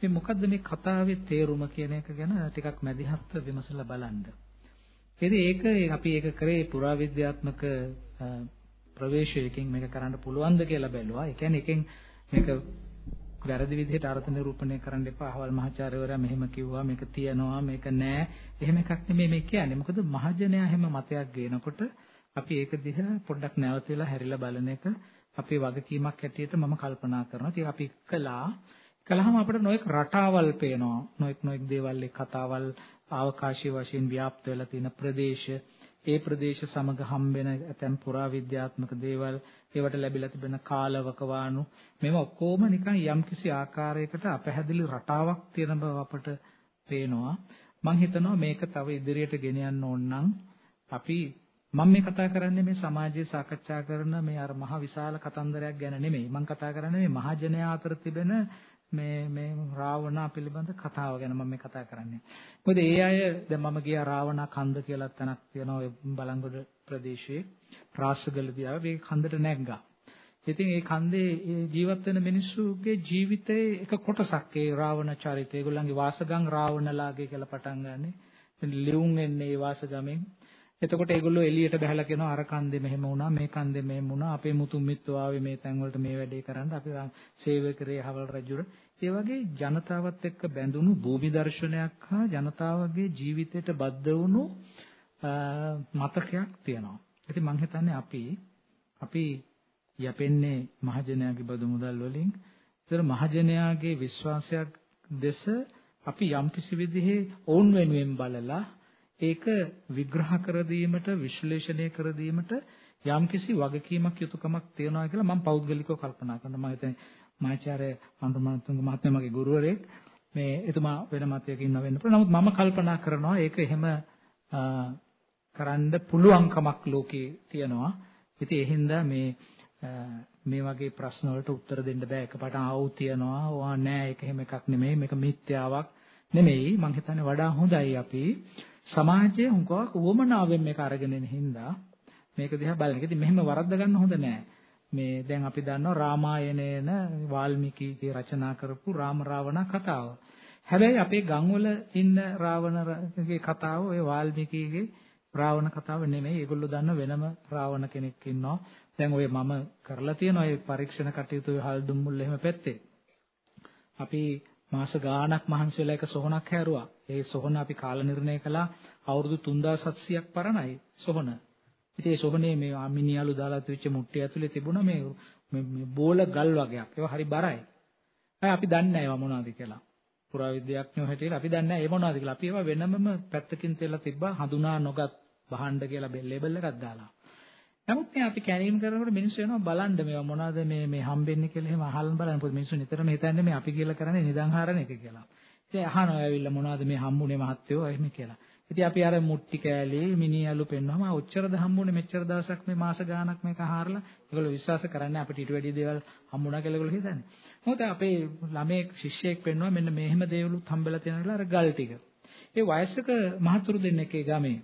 මේ මොකද්ද මේ කතාවේ තේරුම කියන එක ගැන ටිකක් මැදිහත් විමසලා බලන්න. ඉතින් ඒක අපි ඒක කරේ පුරාවිද්‍යාත්මක ප්‍රවේශයකින් මේක කරන්න පුළුවන්ද කියලා බැලුවා. ඒ කියන්නේ එකෙන් මේක වැරදි විදිහට අර්ථ නිරූපණය කරන්න එපා. අහවල් මහාචාර්යවරයා මෙහෙම කිව්වා මේක තියනවා මේක නෑ. එහෙම එකක් නෙමෙයි මේ කියන්නේ. මොකද මහජනයා හැම මතයක් ගේනකොට අපි ඒක දිහා පොඩ්ඩක් නැවතලා හැරිලා බලන එක අපේ වගකීමක් හැටියට මම කල්පනා කරනවා. ඉතින් අපි කළා. කළාම අපිට නොඑක් රටාවල් පේනවා. නොඑක් නොඑක් දේවල් එක් කතාවල් අවකාශීය වශයෙන් ව්‍යාප්ත වෙලා තියෙන ප්‍රදේශ ඒ ප්‍රදේශ සමග හම්බෙන ඇතැම් පුරාවිද්‍යාත්මක දේවල් ඒවට ලැබිලා තිබෙන කාලවකවානු මේව ඔක්කොම නිකන් යම්කිසි ආකාරයකට අපැහැදිලි රටාවක් තියෙන බව අපට පේනවා මම හිතනවා මේක තව ඉදිරියට ගෙන යන්න ඕන නම් අපි මම මේ කතා කරන්නේ මේ සමාජයේ සාකච්ඡා කරන මේ අර මහ විශාල කතන්දරයක් ගැන නෙමෙයි. මම කතා කරන්නේ මේ මහජනයා අතර තිබෙන මේ මේ රාවණා පිළිබඳ කතාව ගැන මම මේ කතා කරන්නේ. මොකද ඒ අය දැන් මම ගියා රාවණා කන්ද කියලා තැනක් තියෙනවා බලංගොඩ ප්‍රදේශයේ රාසගලදී ආව මේ කන්දට නැග්ගා. ඉතින් ඒ කන්දේ ජීවත් වෙන මිනිස්සුගේ ජීවිතයේ එක කොටසක් ඒ රාවණ චරිතය. ඒගොල්ලන්ගේ වාසගම් රාවණලාගේ කියලා පටන් ගන්නෙ. ලියුම් එන්නේ ඒ වාසගමෙන්. එතකොට ඒගොල්ලෝ එළියට බහලා කියනවා අර කන්දේ මෙහෙම වුණා මේ කන්දේ මෙහෙම වුණා අපේ මුතුන් මිත්තෝ ආවේ මේ තැන් වලට මේ වැඩේ කරන්න අපි සේවය කරේ හවල් රජුර. ඒ වගේ ජනතාවත් එක්ක බැඳුණු භූමි දර්ශනයක් හා ජනතාවගේ ජීවිතයට බද්ධ වුණු මතකයක් තියෙනවා. ඉතින් මම හිතන්නේ අපි අපි යැපෙන්නේ මහජනයාගේ බදු මුදල් වලින්. ඒතර මහජනයාගේ විශ්වාසයක් දෙස අපි යම්කිසි විදිහේ ඔවුන් වෙනුවෙන් බලලා ඒක විග්‍රහ කර දීමට විශ්ලේෂණය කර දීමට යම්කිසි වගකීමක් යුතුයකමක් තියෙනවා කියලා මම පෞද්ගලිකව කල්පනා කරනවා. මම හිතන්නේ මාචාර්ය අනුරමණතුංග මහත්මයා මගේ ගුරුවරයෙක්. මේ එතුමා වෙන මතයක ඉන්න වෙන්න පුළුවන්. නමුත් මම කල්පනා කරනවා ඒක එහෙම කරන්න පුළුවන්කමක් ලෝකේ තියෙනවා. ඉතින් ඒ හින්දා මේ මේ වගේ ප්‍රශ්න වලට උත්තර දෙන්න බෑ එකපාරට ආවු තියනවා ඕවා නෑ ඒක එහෙම එකක් නෙමෙයි මේක මිත්‍යාවක් නෙමෙයි මං හිතන්නේ වඩා හොඳයි අපි සමාජයේ හුඟක් උවමනාවෙන් මේක අරගෙන ඉන්න හින්දා මේක දිහා බලන එක. ඉතින් මෙහෙම වරද්ද ගන්න හොඳ නෑ. මේ දැන් අපි දන්නවා රාමායනයේන වාල්මීකිගේ රචනා කරපු රාම රාවණ කතාව. හැබැයි අපේ ගම්වල ඉන්න රාවණගේ කතාව ඔය වාල්මීකිගේ රාවණ කතාව නෙමෙයි. ඒගොල්ලෝ දන්න වෙනම රාවණ කෙනෙක් ඉන්නවා. දැන් ඔය මම කරලා තියෙන ඔය පරීක්ෂණ කටයුතු හල්දුම් මුල් එහෙම පැත්තේ. අපි මාස ගාණක් මහන්සි වෙලා එක සොහනක් හැරුවා. ඒ සොහන අපි කාල නිර්ණය කළා අවුරුදු 3700ක් පරණයි සොහන. ඉතින් ඒ සොහනේ මේ මිනිහලු දාලා තිබිච්ච මුට්ටිය ඇතුලේ තිබුණා මේ මේ බෝල ගල් වගේක්. ඒවා හරි බරයි. අපි දන්නේ නැහැ ඒවා මොනවද කියලා. පුරාවිද්‍යාඥයෝ හැටියට අපි දන්නේ නැහැ ඒ මොනවද කියලා. අපි ඒවා වෙනමම පැත්තකින් තියලා තිබ්බා හඳුනා නොගත් භාණ්ඩ කියලා ලේබල් එකක් දාලා. නමුත් මේ අපි කැණීම් කරනකොට මිනිස්සු වෙනවා බලන්න මේවා මොනවද මේ මේ හම්බෙන්නේ කියලා එහෙම අහලා බලන්න. මොකද මිනිස්සු නිතරම හිතන්නේ මේ අපි කියලා කරන්නේ නිදන් හරන එක කියලා. ඉතින් අහනවා ඇවිල්ලා මොනවද මේ හම්බුනේ මහත්තයෝ එහෙම කියලා. ඉතින් අපි අර මුට්ටි කෑලි මිනිහලු පෙන්වම ඔච්චරද හම්බුනේ මෙච්චර දවසක් මේ මාස ගාණක් මේක ආහාරලා ඒගොල්ලෝ විශ්වාස කරන්නේ අපිට ඊට වැඩි දේවල් හම්බුණා කියලා ඒගොල්ලෝ හිතන්නේ. මොකද අපේ ළමයේ ශිෂ්‍යයෙක් පෙන්වුවා මෙන්න මෙහෙම දේවලුත් හම්බෙලා තියෙනවා කියලා අර ගල් ටික. ඒ වයසක මහතුරු දෙන්නෙක්ගේ ගමේ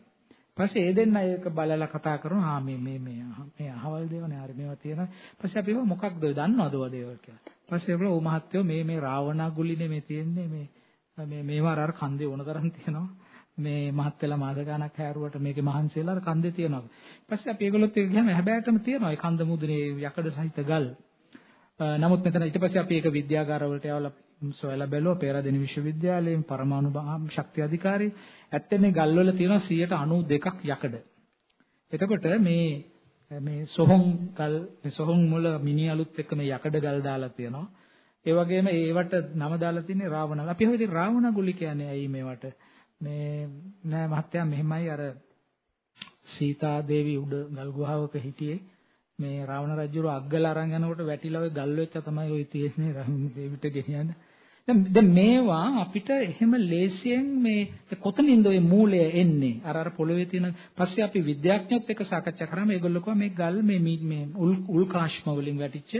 පස්සේ ඒ දෙන්න ඒක බලලා කතා කරනවා ආ මේ මේ මේ මේ අහවල් දේවනේ හරි මේවා තියෙනවා. පස්සේ අපි ඒවා මොකක්ද දන්නවද ඔය දේවල් කියලා. පස්සේ ඒගොල්ලෝ ඕ මහත්තයෝ මේ මේ රාවණා ගුලිනේ මේ තියෙන්නේ මේ මේ මේවා අර කන්දේ ඕන තරම් තියෙනවා. මේ මහත් වෙලා මාස ගණක් හැරුවට මේකේ මහන්සි වෙලා අර කන්දේ තියෙනවා. ඊපස්සේ අපි ඒගොල්ලොත් ඒක ගියාම හැබෑටම තියෙනවා. ඒ කන්ද මුදුනේ යකඩ සහිත ගල්. නමුත් මෙතන ඊට පස්සේ අපි ඒක විද්‍යාගාර වලට යවලා සොයලා බැලුවා පේරාදෙණි විශ්වවිද්‍යාලයේ පරමාණු ශක්ති අධිකාරිය. ඇත්තට මේ ගල් වල තියෙනවා 92ක් යකඩ. එතකොට මේ මේ සොහොන් ගල් මේ සොහොන් මුල මිනි අලුත් එක්ක මේ යකඩ ගල් දාලා තියෙනවා. ඒ වගේම ඒවට නම දාලා තින්නේ රාවණ. අපි හිතුවා ඉතින් රාවණ ගුලි කියන්නේ ඇයි මේවට? මේ නෑ මහත්තයා මෙහෙමයි අර සීතා දේවි උඩ ගල් ගුහාවක හිටියේ. මේ රාවණ රජුර අග්ගල අරන් යනකොට වැටිලා ඔය ගල් වෙච්චා තමයි ඔය තියෙන්නේ රාවණ දේවිට ගෙනියන්නේ. දැන් මේවා අපිට එහෙම ලේසියෙන් මේ කොතනින්ද ওই මූලය එන්නේ අර අර පොළවේ තියෙන පස්සේ අපි විද්‍යාඥයොත් එක්ක සාකච්ඡා කරාම ඒගොල්ලෝ කිව්වා මේ ගල් මේ මේ උල්කාශ්ම වලින් වැටිච්ච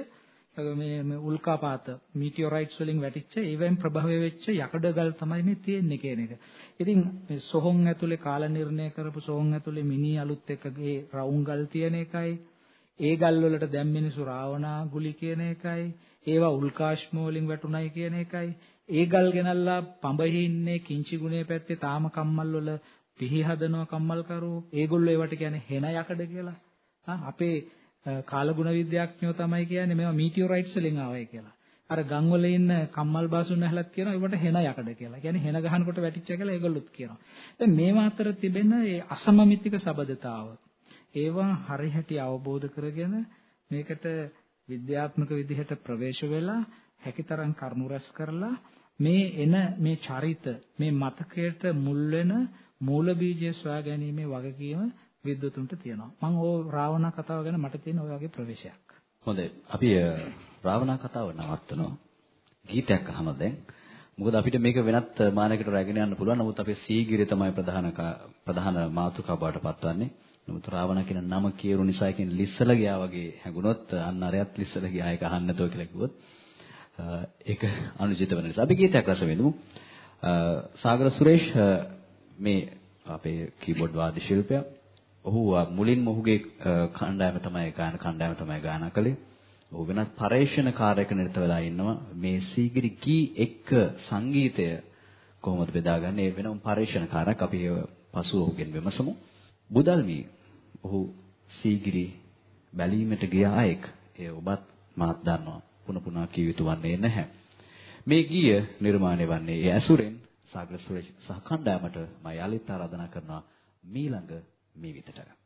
මේ උල්කාපාත මීටියොරයිට්ස් වලින් වැටිච්ච ඒවෙන් ප්‍රභවය වෙච්ච යකඩ ගල් තමයි මේ තියෙන්නේ කියන එක. ඉතින් මේ සොහොන් ඇතුලේ කාල නිර්ණය කරපු සොහොන් ඇතුලේ මිනි අලුත් එකගේ රවුම් ගල් තියෙන එකයි. ඒ ගල් වලට දැන් මිනිසු රාවණා ගුලි කියන එකයි. ඒවා උල්කාශ්ම වලින් වැටුණයි කියන එකයි. ඒ ගල් ගෙනල්ලා පඹහි ඉන්නේ කිංචි ගුණේ පැත්තේ තාම කම්මල් වල පිහි හදනවා කම්මල් කරෝ ඒගොල්ලෝ ඒවට කියන්නේ හෙන යකඩ කියලා. අපේ කාලගුණ විද්‍යාඥයෝ තමයි කියන්නේ මේවා මීටියොරයිට්ස් වලින් ආවයි කියලා අර ගම් වල ඉන්න කම්මල් බාසුන් ඇහලත් කියනවා ඒවට හෙන යකඩ කියලා. කියන්නේ හෙන ගහනකොට වැටිච්ච කියලා ඒගොල්ලොත් කියනවා. දැන් මේවා අතර තිබෙන ඒ අසමමිතික සබදතාව ඒවා හරිහැටි අවබෝධ කරගෙන මේකට විද්‍යාත්මක විදිහට ප්‍රවේශ වෙලා හැකිතරම් කරුණු රැස් කරලා මේ එන මේ චරිත මේ මතකයට මුල් වෙන මූල බීජය සොයා ගැනීමේ වගකීම විද්වතුන්ට තියෙනවා. මම ඕ රාවණා කතාව ගැන මට තියෙන ওই වගේ ප්‍රවේශයක්. හොඳයි. අපි රාවණා කතාව නවත්තනවා. ගීතයක් අහනවා දැන්. මොකද අපිට මේක වෙනත් මානයකට රැගෙන යන්න පුළුවන්. නමුත් අපේ සීගිරිය තමයි ප්‍රධාන ප්‍රධාන මාතෘකාව බවට පත්වන්නේ. නමුත් රාවණ කියන නම කියරු නිසා කියන ලිස්සල ගියා වගේ හැඟුණොත් අන්න අරයත් ලිස්සල ගියා ඒක අහන්න නැතෝ කියලා කිව්වොත් ඒක අනුචිත වෙන නිසා අපි ගීතයක් රස විඳමු. සාගර සුරේෂ් මේ අපේ කීබෝඩ් වාද්‍ය ශිල්පියා. ඔහු මුලින්ම ඔහුගේ කණ්ඩායම තමයි ගාන කණ්ඩායම තමයි ගායනා කළේ. ඔහු වෙනත් පරේක්ෂණ කාර්යයක නිරත වෙලා ඉන්නවා. මේ සීගිරි ගී එක්ක සංගීතය කොහොමද බෙදාගන්නේ වෙනම පරීක්ෂණකාරයක් අපි ඒව පසුව ඔහුගෙන් විමසමු. බුදල්මි ඔහු සීගිරි බැලීමට ගිය අයෙක් ඒ ඔබත් මාත් දන්නවා පුන පුනා කිය යුතු වන්නේ නැහැ. මේ ගීය නිර්මාණය වන්නේ ඒ ඇසුරෙන් සාගර සුරේෂ් සහ කණ්ඩායමට මම යාලිත් ආරාධනා කරනවා මීළඟ මේ විතට.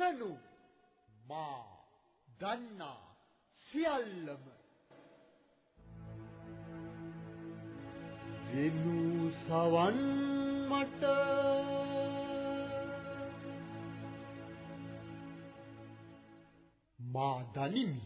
එවනු මා දන්නා සියල්ලම. වෙනු සවන් මට. මා දනිමි.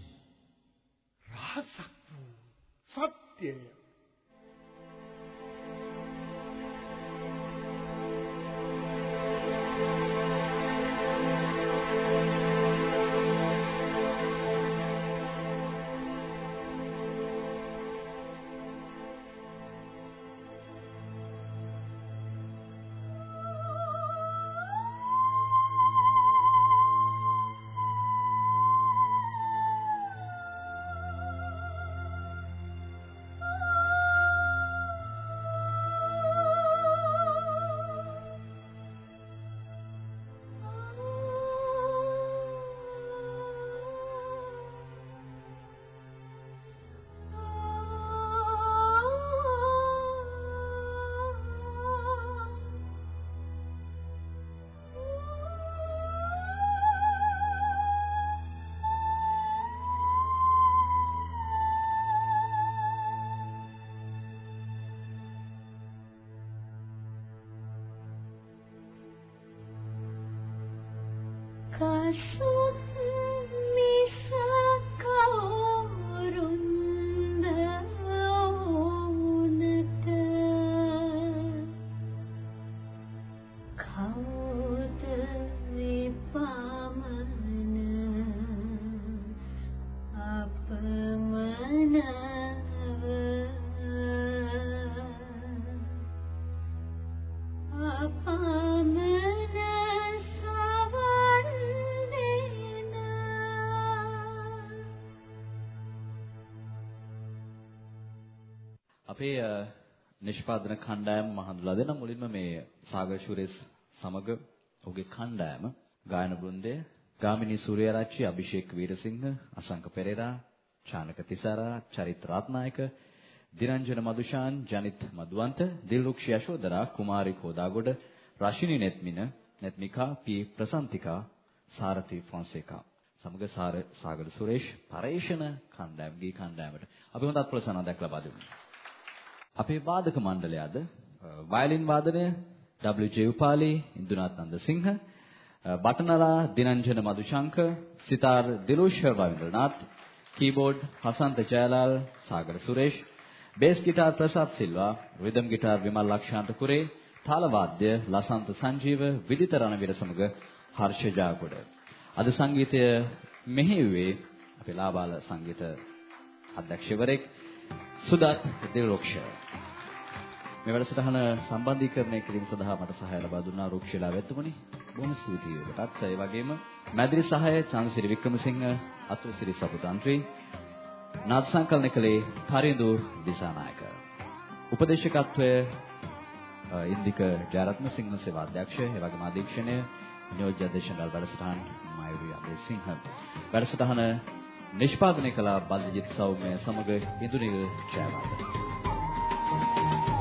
说 අපේ නිෂ්පාදන කණ්ඩායම මහඳුලා දෙන මුලින්ම මේ සාගර ශුරේස් සමග ඔහුගේ කණ්ඩායම ගායන බෘන්දය ගාමිණී සූර්යරාජ්‍ය අභිෂේක් වීරසිංහ අසංක පෙරේරා චානක තිසාරා චරිත් රත්නායක දිරංජන මදුෂාන් ජනිත් මදුවන්ත දිල්රුක්ෂ යශෝදරා කුමාරි කෝදාගොඩ රශිනි නෙත්මින නෙත්මිකා පී ප්‍රසන්තිකා සාරති ෆොන්සේකා. සමග සාගර සුරේෂ් පරේෂණ කණ්ඩායම් ගී කණ්ඩායමට. අපි හොඳ අත්පොලසනක් ලබා දෙමු අපේ වාදක මණ්ඩලය අද වයලින් වාදනය WJ Upali Indunath Nandasinghe බටනලා Dinanjana Madushanka sitar Dilush Ravindranath keyboard Hasantha Jayalal Sagara Suresh bass guitar Prasad Silva rhythm guitar Wimal Lakshantha Kurey තාල වාද්‍ය ලසන්ත සංජීව විදිත රණවීර සමග හර්ෂ ජාගොඩ අද සංගීතය මෙහෙයුවේ අපේ ලාබාල සංගීත අධ්‍යක්ෂවරයෙක් සුදත් දිල්රුක්ෂ මේ වැඩසටහන සම්බන්ධීකරණය කිරීම සඳහා මට සහාය ලබා දුන්නා රුක්ෂලා වෙතුමනි බොහොම ස්තුතියි ඔබටත් ඒ වගේම මැදිරි සහාය චන්දසිරි වික්‍රමසිංහ අතුරුසිරි සපුතන්ත්‍රි නාද සංකලන කළේ තරිඳු දිසානායක. උපදේශකත්වය ඉන්දික ජයරත්න සිංහ සේවා අධ්‍යක්ෂ ඒ වගේම අධීක්ෂණය නියෝජ්‍ය අධ්‍යක්ෂණල් වැඩසටහන් මයුරිය අබේසිංහ වැඩසටහන निष्पादने कला बाल्यजीत साहु में समग्र इंदुनिगर जयवाद thank